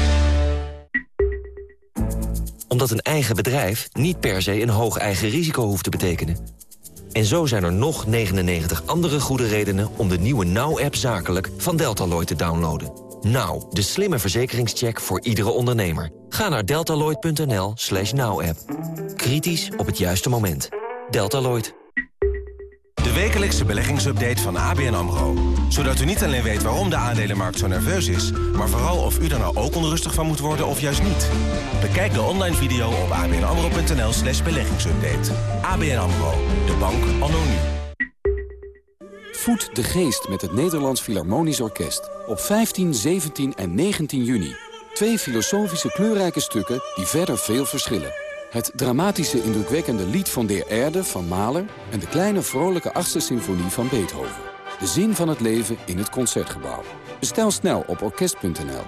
Omdat een eigen bedrijf niet per se een hoog eigen risico hoeft te betekenen. En zo zijn er nog 99 andere goede redenen om de nieuwe Now-app zakelijk van Deltaloid te downloaden. Now, de slimme verzekeringscheck voor iedere ondernemer. Ga naar deltaloid.nl slash now-app. Kritisch op het juiste moment. Deltaloid. De wekelijkse beleggingsupdate van ABN AMRO. Zodat u niet alleen weet waarom de aandelenmarkt zo nerveus is... maar vooral of u er nou ook onrustig van moet worden of juist niet. Bekijk de online video op abnamro.nl slash beleggingsupdate. ABN AMRO, de bank nu. Voed de geest met het Nederlands Philharmonisch Orkest. Op 15, 17 en 19 juni. Twee filosofische kleurrijke stukken die verder veel verschillen. Het dramatische indrukwekkende lied van Der Erde van Mahler... en de kleine vrolijke achtste symfonie van Beethoven. De zin van het leven in het Concertgebouw. Bestel snel op orkest.nl.